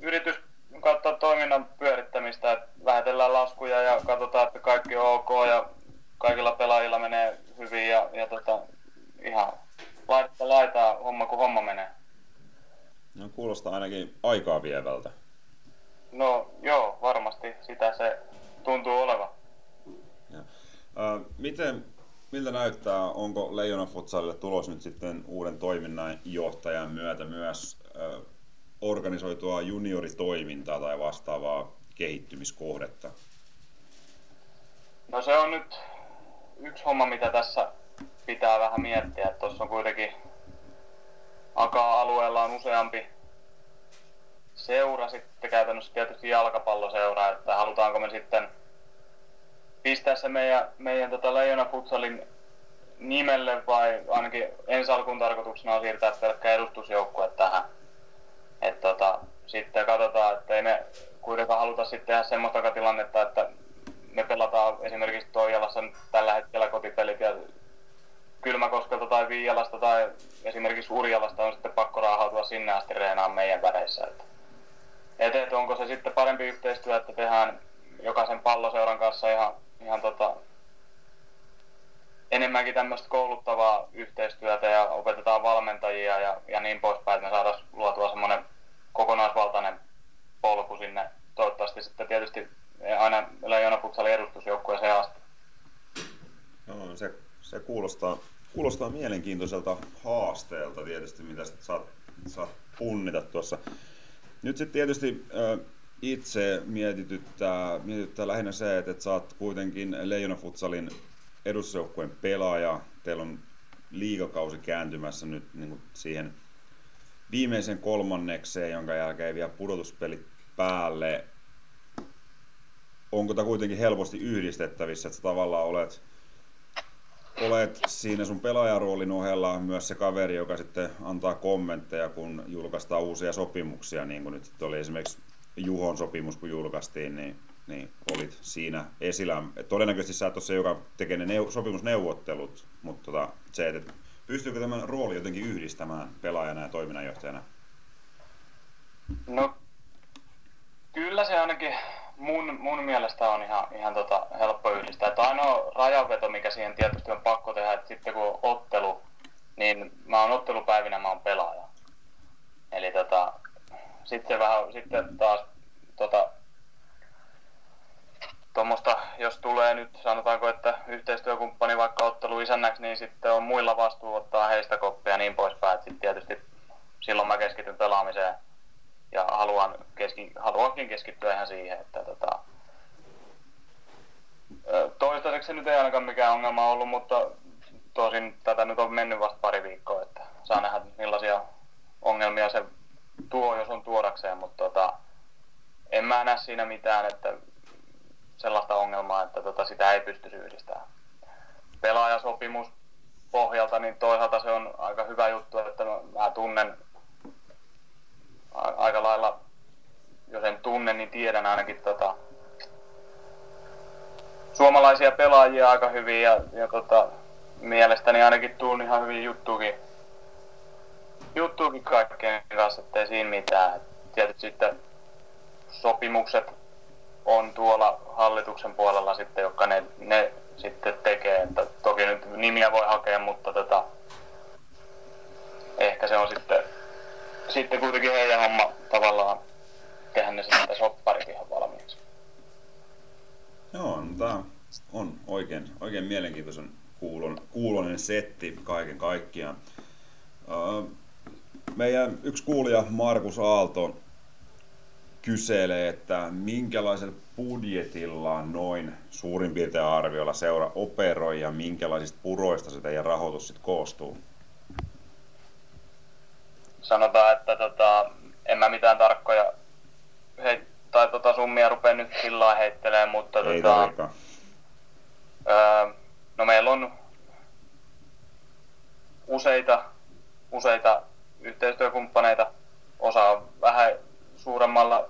yritys kautta toiminnan pyörittämistä, että vähätellään laskuja ja katsotaan, että kaikki on ok ja kaikilla pelaajilla menee hyvin ja, ja tota, ihan laittaa laitaa homma kuin homma menee. No, kuulostaa ainakin aikaa vievältä. No joo, varmasti sitä se tuntuu olevan. Ja. Äh, miten, miltä näyttää, onko Leijona Futsalille tulos nyt sitten uuden toiminnan johtajan myötä myös äh, organisoitua junioritoimintaa tai vastaavaa kehittymiskohdetta? No se on nyt yksi homma, mitä tässä pitää vähän miettiä. Tuossa on kuitenkin AKA-alueella on useampi seura sitten käytännössä tietysti jalkapalloseura, että halutaanko me sitten pistää se meidän, meidän tota Leijona Futsalin nimelle vai ainakin ensi alkuun tarkoituksena on siirtää pelkkä edustusjoukkue tähän. Et tota, sitten katsotaan, että ei me kuitenkaan haluta sitten tehdä semmoista tilannetta, että me pelataan esimerkiksi Toijalassa tällä hetkellä kotipelit ja Kylmäkoskelta tai Viialasta tai esimerkiksi Urjalasta on sitten pakko raahautua sinne asti reenaan meidän väreissä. Että, et, et onko se sitten parempi yhteistyö, että tehdään jokaisen palloseuran kanssa ihan, ihan tota, enemmänkin tämmöistä kouluttavaa yhteistyötä ja opetetaan valmentajia ja, ja niin poispäin, että me saadaan luotua semmoinen kokonaisvaltainen polku sinne. Toivottavasti sitten tietysti aina Leijona Futsalin edustusjoukkueeseen asti. No, se, se kuulostaa, kuulostaa mielenkiintoiselta haasteelta tietysti, mitä saat, saat punnita tuossa. Nyt sitten tietysti itse mietityttää, mietityttää lähinnä se, että, että sä oot kuitenkin Leijona Futsalin edustusjoukkueen pelaaja. Teillä on liigakausi kääntymässä nyt niin kuin siihen viimeisen kolmannekseen, jonka jälkeen vielä pudotuspelit päälle. Onko tämä kuitenkin helposti yhdistettävissä, että sä tavallaan olet, olet siinä sun pelaajaroolin ohella myös se kaveri, joka sitten antaa kommentteja, kun julkaistaan uusia sopimuksia, niin kuin nyt oli esimerkiksi Juhon sopimus, kun julkaistiin, niin niin olit siinä esillä. Et todennäköisesti sä et ole se, joka tekee ne neu- sopimusneuvottelut, mutta tota, se, että pystyykö tämän rooli jotenkin yhdistämään pelaajana ja toiminnanjohtajana? No, kyllä se ainakin mun, mun mielestä on ihan, ihan tota helppo yhdistää. Että ainoa rajanveto, mikä siihen tietysti on pakko tehdä, että sitten kun on ottelu, niin mä oon ottelupäivinä, mä oon pelaaja. Eli tota, sitten vähän, sitten taas tota, tuommoista, jos tulee nyt, sanotaanko, että yhteistyökumppani vaikka ottelu isännäksi, niin sitten on muilla vastuu ottaa heistä koppia ja niin poispäin. Sitten tietysti silloin mä keskityn pelaamiseen ja haluan keski, haluankin keskittyä ihan siihen, että tota, toistaiseksi se nyt ei ainakaan mikään ongelma ollut, mutta tosin tätä nyt on mennyt vasta pari viikkoa, että saa nähdä millaisia ongelmia se tuo, jos on tuodakseen, mutta tota, en mä näe siinä mitään, että sellaista ongelmaa, että tota, sitä ei pysty yhdistämään. Pelaajasopimus pohjalta, niin toisaalta se on aika hyvä juttu, että mä tunnen aika lailla, jos en tunne, niin tiedän ainakin tota, suomalaisia pelaajia aika hyvin ja, ja tota, mielestäni ainakin tuun ihan hyvin juttuukin, juttuukin kaikkien kanssa, ettei siinä mitään. Tietysti sitten sopimukset on tuolla hallituksen puolella sitten, jotka ne, ne sitten tekee. Että toki nyt nimiä voi hakea, mutta tota, ehkä se on sitten, sitten kuitenkin heidän homma tavallaan tehdä ne sitten sopparit ihan valmiiksi. Joo, no, tämä on oikein, oikein mielenkiintoisen kuulon, kuulonen setti kaiken kaikkiaan. meidän yksi kuulija Markus Aalto kyselee, että minkälaisella budjetilla noin suurin piirtein arviolla seura operoi ja minkälaisista puroista se teidän rahoitus sitten koostuu? Sanotaan, että tota, en mä mitään tarkkoja hei, tai tota summia rupea nyt sillä heittelemään, mutta Ei tota, öö, no meillä on useita, useita yhteistyökumppaneita, osa on vähän suuremmalla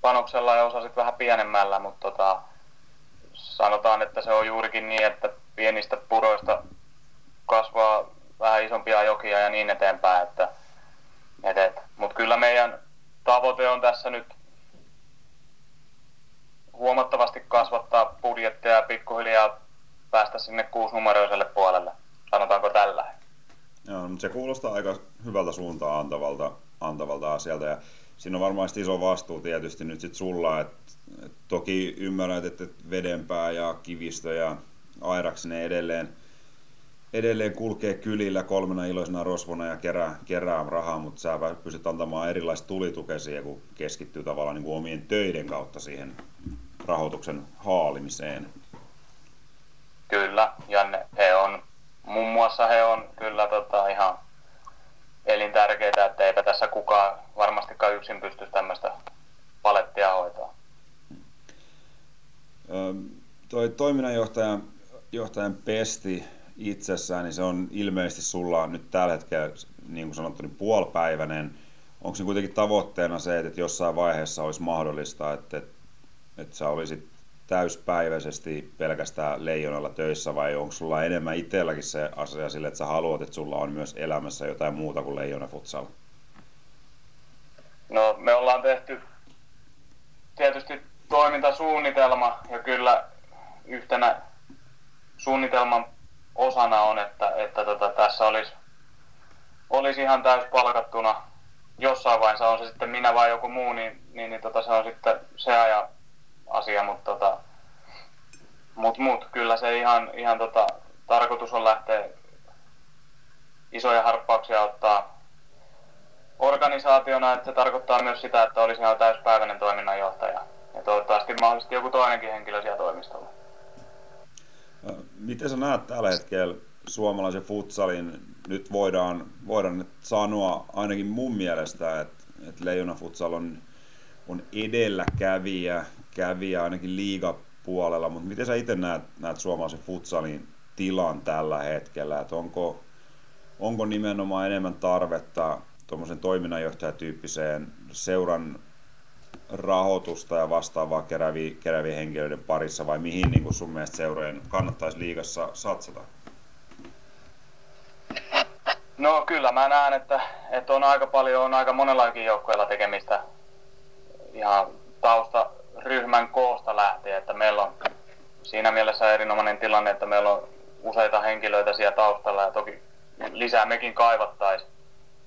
panoksella ja osa sitten vähän pienemmällä, mutta tota, sanotaan, että se on juurikin niin, että pienistä puroista kasvaa vähän isompia jokia ja niin eteenpäin. Että, et, et. Mutta kyllä meidän tavoite on tässä nyt huomattavasti kasvattaa budjettia ja pikkuhiljaa päästä sinne kuusinumeroiselle puolelle, sanotaanko tällä. Joo, mutta se kuulostaa aika hyvältä suuntaan antavalta, antavalta asialta ja siinä on varmaan iso vastuu tietysti nyt sit sulla, että et toki ymmärrät, että vedenpää ja kivistö ja airaksinen edelleen, edelleen kulkee kylillä kolmena iloisena rosvona ja kerää, kerää rahaa, mutta sä pystyt antamaan erilaista tulitukesia, kun keskittyy tavallaan niin kuin omien töiden kautta siihen rahoituksen haalimiseen. Kyllä, ja ne, he on, muun muassa he on kyllä tota, ihan elintärkeitä, että eipä tässä kukaan varmastikaan yksin pysty tämmöistä palettia hoitaa. toi toiminnanjohtajan johtajan pesti itsessään, niin se on ilmeisesti sulla nyt tällä hetkellä, niin kuin sanottu, niin puolipäiväinen. Onko se kuitenkin tavoitteena se, että jossain vaiheessa olisi mahdollista, että, että, että sä olisit täyspäiväisesti pelkästään leijonalla töissä vai onko sulla enemmän itselläkin se asia sille, että sä haluat, että sulla on myös elämässä jotain muuta kuin leijona futsal? No me ollaan tehty tietysti toimintasuunnitelma ja kyllä yhtenä suunnitelman osana on, että, että tota, tässä olisi, olisi ihan täyspalkattuna vaiheessa, on se sitten minä vai joku muu, niin, niin, niin tota, se on sitten se aja asia, mutta tota, mut, mut, kyllä se ihan, ihan tota, tarkoitus on lähteä isoja harppauksia ottaa organisaationa, että se tarkoittaa myös sitä, että olisi ihan täyspäiväinen toiminnanjohtaja. Ja toivottavasti mahdollisesti joku toinenkin henkilö siellä toimistolla. Miten sä näet tällä hetkellä suomalaisen futsalin? Nyt voidaan, voidaan nyt sanoa ainakin mun mielestä, että, että Leijona Futsal on, on edelläkävijä kävijä ainakin liigapuolella, mutta miten sä itse näet, näet suomalaisen futsalin tilan tällä hetkellä? Että onko, onko nimenomaan enemmän tarvetta tuommoisen toiminnanjohtajatyyppiseen seuran rahoitusta ja vastaavaa keräviä, keräviä henkilöiden parissa vai mihin niin kuin sun mielestä seurojen kannattaisi liigassa satsata? No kyllä mä näen, että, että on aika paljon, on aika monellakin joukkueella tekemistä ihan taustaryhmän koosta lähtien, että meillä on siinä mielessä erinomainen tilanne, että meillä on useita henkilöitä siellä taustalla ja toki lisää mekin kaivattaisiin,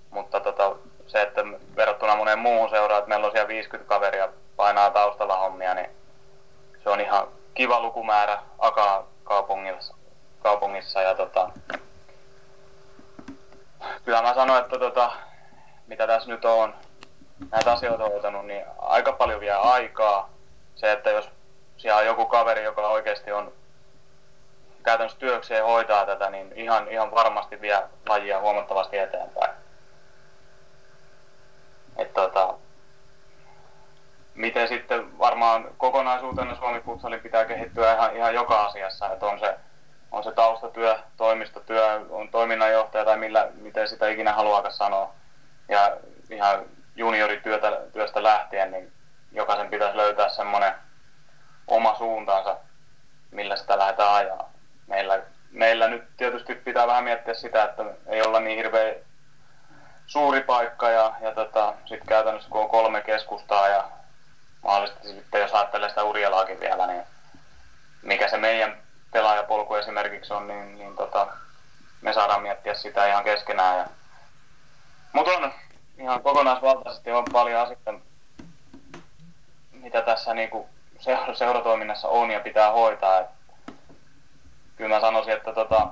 mutta tota, se, että verrattuna moneen muuhun seuraan, että meillä on siellä 50 kaveria painaa taustalla hommia, niin se on ihan kiva lukumäärä Akaa kaupungissa, kaupungissa ja tota, kyllä mä sanoin, että tota, mitä tässä nyt on näitä asioita hoitanut, niin aika paljon vie aikaa. Se, että jos siellä on joku kaveri, joka oikeasti on käytännössä työkseen hoitaa tätä, niin ihan, ihan varmasti vie lajia huomattavasti eteenpäin. Et tota, miten sitten varmaan kokonaisuutena Suomi Futsalin pitää kehittyä ihan, ihan joka asiassa, että on se, on se taustatyö, toimistotyö, on toiminnanjohtaja tai millä, miten sitä ikinä haluakaan sanoa. Ja ihan juniorityöstä työstä lähtien, niin jokaisen pitäisi löytää semmoinen oma suuntaansa, millä sitä lähdetään ajaa. Meillä, meillä nyt tietysti pitää vähän miettiä sitä, että ei olla niin hirveän suuri paikka ja, ja tota, sitten käytännössä kun on kolme keskustaa ja mahdollisesti sitten jos ajattelee sitä Urjalaakin vielä, niin mikä se meidän pelaajapolku esimerkiksi on, niin, niin tota, me saadaan miettiä sitä ihan keskenään. Ja... Mutta on ihan kokonaisvaltaisesti on paljon asioita, mitä tässä niinku seura- seuratoiminnassa on ja pitää hoitaa. Et kyllä mä sanoisin, että tota,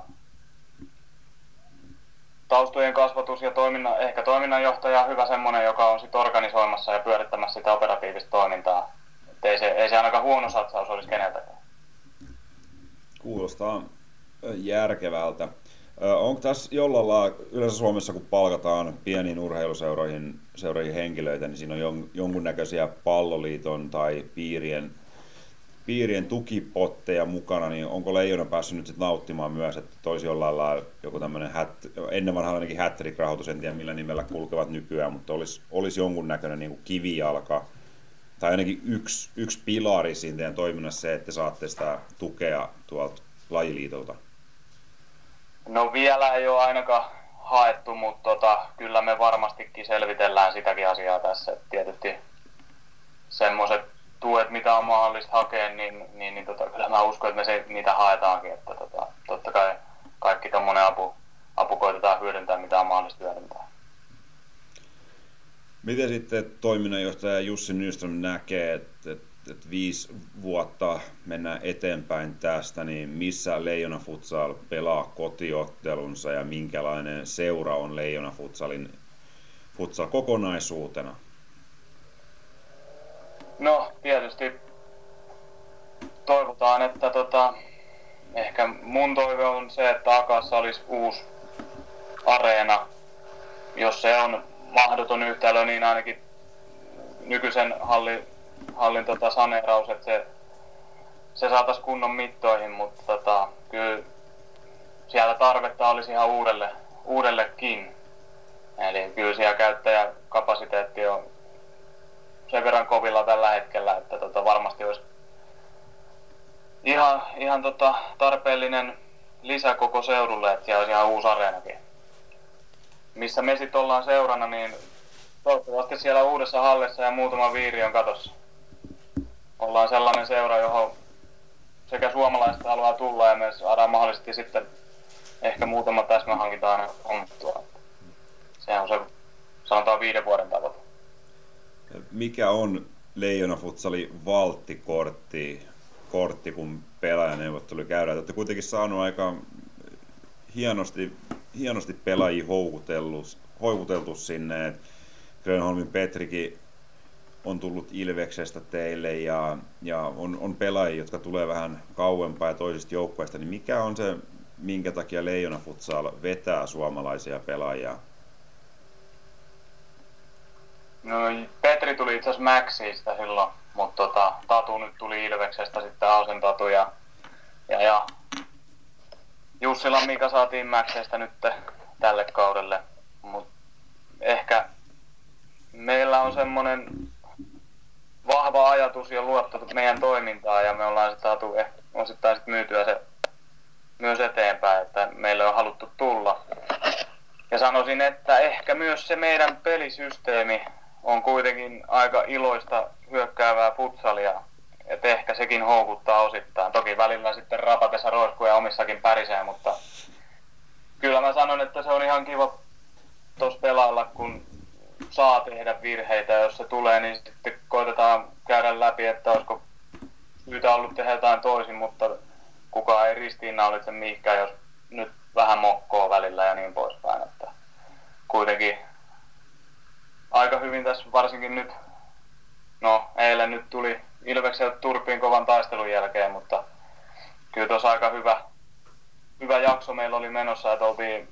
taustojen kasvatus ja toiminnan, ehkä toiminnanjohtaja on hyvä semmoinen, joka on sit organisoimassa ja pyörittämässä sitä operatiivista toimintaa. Ei se, ei se ainakaan huono satsaus olisi keneltäkään. Kuulostaa järkevältä. Onko tässä jollain lailla, yleensä Suomessa kun palkataan pieniin urheiluseuroihin seuroihin henkilöitä, niin siinä on jonkunnäköisiä palloliiton tai piirien piirien tukipotteja mukana, niin onko Leijona päässyt nyt sit nauttimaan myös, että toisi jollain lailla joku tämmöinen, ennen vanhaa ainakin hat-trick-rahoitus, en tiedä millä nimellä kulkevat nykyään, mutta olisi, olisi jonkunnäköinen niin kuin kivijalka, tai ainakin yksi, yksi pilari siinä teidän toiminnassa se, että saatte sitä tukea tuolta lajiliitolta? No vielä ei ole ainakaan haettu, mutta tota, kyllä me varmastikin selvitellään sitäkin asiaa tässä. Et tietysti semmoiset tuet, mitä on mahdollista hakea, niin, niin, niin tota, kyllä mä uskon, että me se, niitä haetaankin. Että tota, totta kai kaikki tommonen apu, apu koitetaan hyödyntää, mitä on mahdollista hyödyntää. Miten sitten toiminnanjohtaja Jussi Nyström näkee, että, että, että viisi vuotta mennään eteenpäin tästä, niin missä Leijona Futsal pelaa kotiottelunsa ja minkälainen seura on Leijona Futsalin futsal kokonaisuutena? No, tietysti toivotaan, että tota, ehkä mun toive on se, että Akassa olisi uusi areena. Jos se on mahdoton yhtälö, niin ainakin nykyisen hallin, hallin tota saneeraus, että se, se saataisiin kunnon mittoihin, mutta tota, kyllä siellä tarvetta olisi ihan uudelle, uudellekin. Eli kyllä siellä käyttäjäkapasiteetti on sen verran kovilla tällä hetkellä, että tota, varmasti olisi ihan, ihan tota, tarpeellinen lisä koko seudulle, että siellä olisi ihan uusi areenakin. Missä me sitten ollaan seurana, niin toivottavasti siellä uudessa hallissa ja muutama viiri on katossa. Ollaan sellainen seura, johon sekä suomalaiset haluaa tulla ja me saadaan mahdollisesti sitten ehkä muutama täsmähankinta aina hommattua. Sehän on se, sanotaan viiden vuoden tavoite. Mikä on Leijona Futsali valttikortti, kortti, kun pelaajaneuvottelu käydään? Olette kuitenkin saanut aika hienosti, hienosti pelaajia houkuteltu, houkuteltu sinne. Grönholmin Petrikin on tullut Ilveksestä teille ja, ja on, on pelaajia, jotka tulee vähän kauempaa ja toisista joukkueista, niin mikä on se, minkä takia Leijona Futsal vetää suomalaisia pelaajia No Petri tuli itse asiassa Maxista silloin, mutta tota, Tatu nyt tuli Ilveksestä sitten Aasen Tatu ja, ja, ja Jussila Mika saatiin Maxista nyt tälle kaudelle. Mut ehkä meillä on semmoinen vahva ajatus ja luotto meidän toimintaa ja me ollaan sitten saatu eh, osittain sit myytyä se myös eteenpäin, että meille on haluttu tulla. Ja sanoisin, että ehkä myös se meidän pelisysteemi on kuitenkin aika iloista hyökkäävää futsalia. Että ehkä sekin houkuttaa osittain. Toki välillä sitten rapatessa roiskuja omissakin pärisee, mutta kyllä mä sanon, että se on ihan kiva tuossa pelailla, kun saa tehdä virheitä. Jos se tulee, niin sitten koitetaan käydä läpi, että olisiko syytä ollut tehdä jotain toisin, mutta kukaan ei ristiinnaulitse mihinkään, jos nyt vähän mokkoo välillä ja niin poispäin. Että kuitenkin aika hyvin tässä varsinkin nyt, no eilen nyt tuli Ilveksen Turpiin kovan taistelun jälkeen, mutta kyllä tuossa aika hyvä, hyvä jakso meillä oli menossa, että oltiin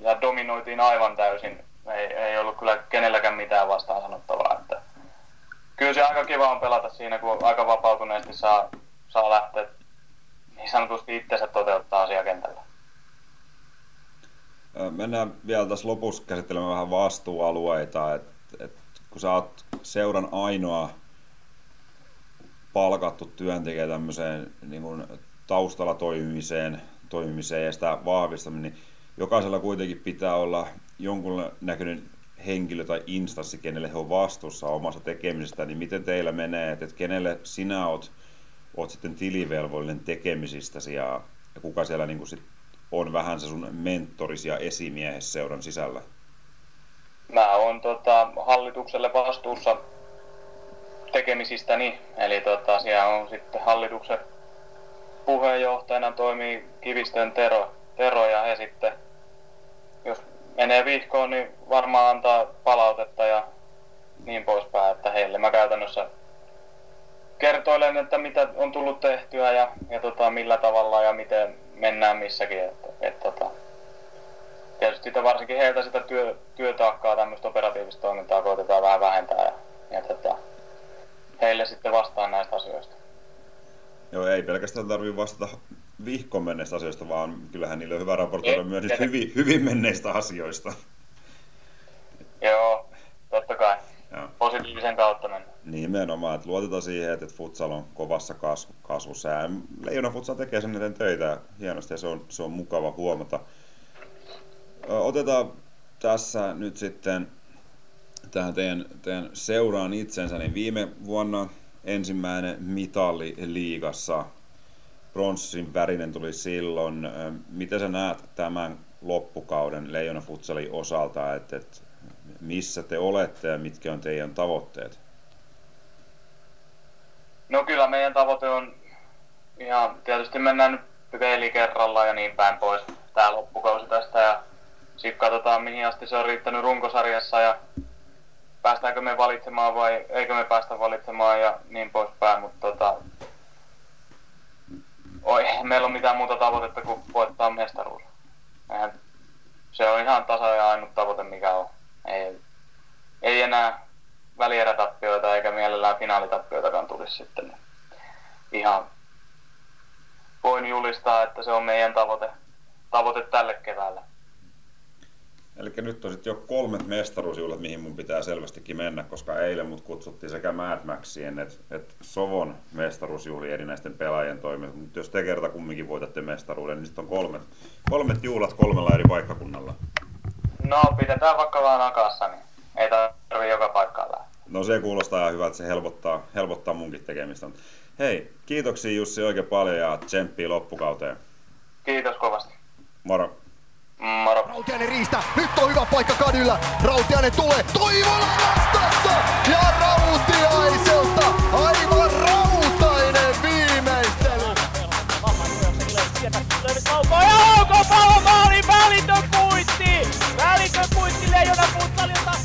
ja dominoitiin aivan täysin. Ei, ei ollut kyllä kenelläkään mitään vastaan sanottavaa. Että kyllä se aika kiva on pelata siinä, kun aika vapautuneesti saa, saa lähteä niin sanotusti itsensä toteuttaa asiakentällä. Mennään vielä tässä lopussa käsittelemään vähän vastuualueita. Et, et, kun sä oot seuran ainoa palkattu työntekijä tämmöiseen niin kuin taustalla toimimiseen, toimimiseen ja sitä vahvistaminen, niin jokaisella kuitenkin pitää olla jonkun näköinen henkilö tai instanssi, kenelle he on vastuussa omasta tekemisestä, niin miten teillä menee, että kenelle sinä oot, oot sitten tilivelvollinen tekemisistäsi ja, ja kuka siellä niin kuin sit on vähän se sun mentorisi ja esimiehes seuran sisällä? Mä oon tota, hallitukselle vastuussa tekemisistäni, eli tota, siellä on sitten hallituksen puheenjohtajana toimii Kivistön Tero, Tero ja he sitten, jos menee vihkoon, niin varmaan antaa palautetta ja niin poispäin, että heille mä käytännössä kertoilen, että mitä on tullut tehtyä ja, ja tota, millä tavalla ja miten mennään missäkin. Että, et, tota, tietysti sitä varsinkin heiltä sitä työ, työtaakkaa, tämmöistä operatiivista toimintaa koitetaan vähän vähentää ja, ja tota, heille sitten vastaan näistä asioista. Joo, ei pelkästään tarvitse vastata vihkon menneistä asioista, vaan kyllähän niillä on hyvä raportoida myös niistä hyvin, hyvin menneistä asioista. Joo, totta kai. Joo. Positiivisen kautta mennä. Nimenomaan, että luotetaan siihen, että futsal on kovassa kasvussa. Ja Leijona futsal tekee sen eteen töitä hienosti ja se on, se on mukava huomata. Otetaan tässä nyt sitten tähän teidän, teidän seuraan itsensä, niin viime vuonna ensimmäinen mitali liigassa. Bronssin värinen tuli silloin. Miten sä näet tämän loppukauden Leijona Futsalin osalta, että, että missä te olette ja mitkä on teidän tavoitteet? No kyllä meidän tavoite on ihan, tietysti mennään nyt peli kerralla ja niin päin pois tämä loppukausi tästä ja sitten katsotaan mihin asti se on riittänyt runkosarjassa ja päästäänkö me valitsemaan vai eikö me päästä valitsemaan ja niin poispäin, mutta tota, oi, meillä on mitään muuta tavoitetta kuin voittaa mestaruus. Eihän, se on ihan tasa ja ainut tavoite mikä on. Ei, ei enää välierätappioita eikä mielellään finaalitappioitakaan tulisi sitten. Ihan voin julistaa, että se on meidän tavoite, tavoite tälle keväälle. Eli nyt on sitten jo kolmet mestaruusjuhlat, mihin mun pitää selvästikin mennä, koska eilen mut kutsuttiin sekä Mad Maxien että et Sovon mestaruusjuhli erinäisten pelaajien toimesta. Mutta jos te kerta kumminkin voitatte mestaruuden, niin sitten on kolmet, kolmet juhlat kolmella eri paikkakunnalla. No, pidetään vaikka vaan akassa, niin ei tarvi joka paikkaan lähteä. No se kuulostaa ihan hyvältä, se helpottaa, helpottaa munkin tekemistä. Hei, kiitoksia Jussi oikein paljon ja tsemppiä loppukauteen. Kiitos kovasti. Moro. Moro. Rautiainen riistä, nyt on hyvä paikka kadyllä. Rautiainen tulee, Toivola vastassa! Ja Rautiaiselta aivan rautainen viimeistely. Ja onko pallo maali, välitön kuitti! Välitön kuitti Leijona Putsalilta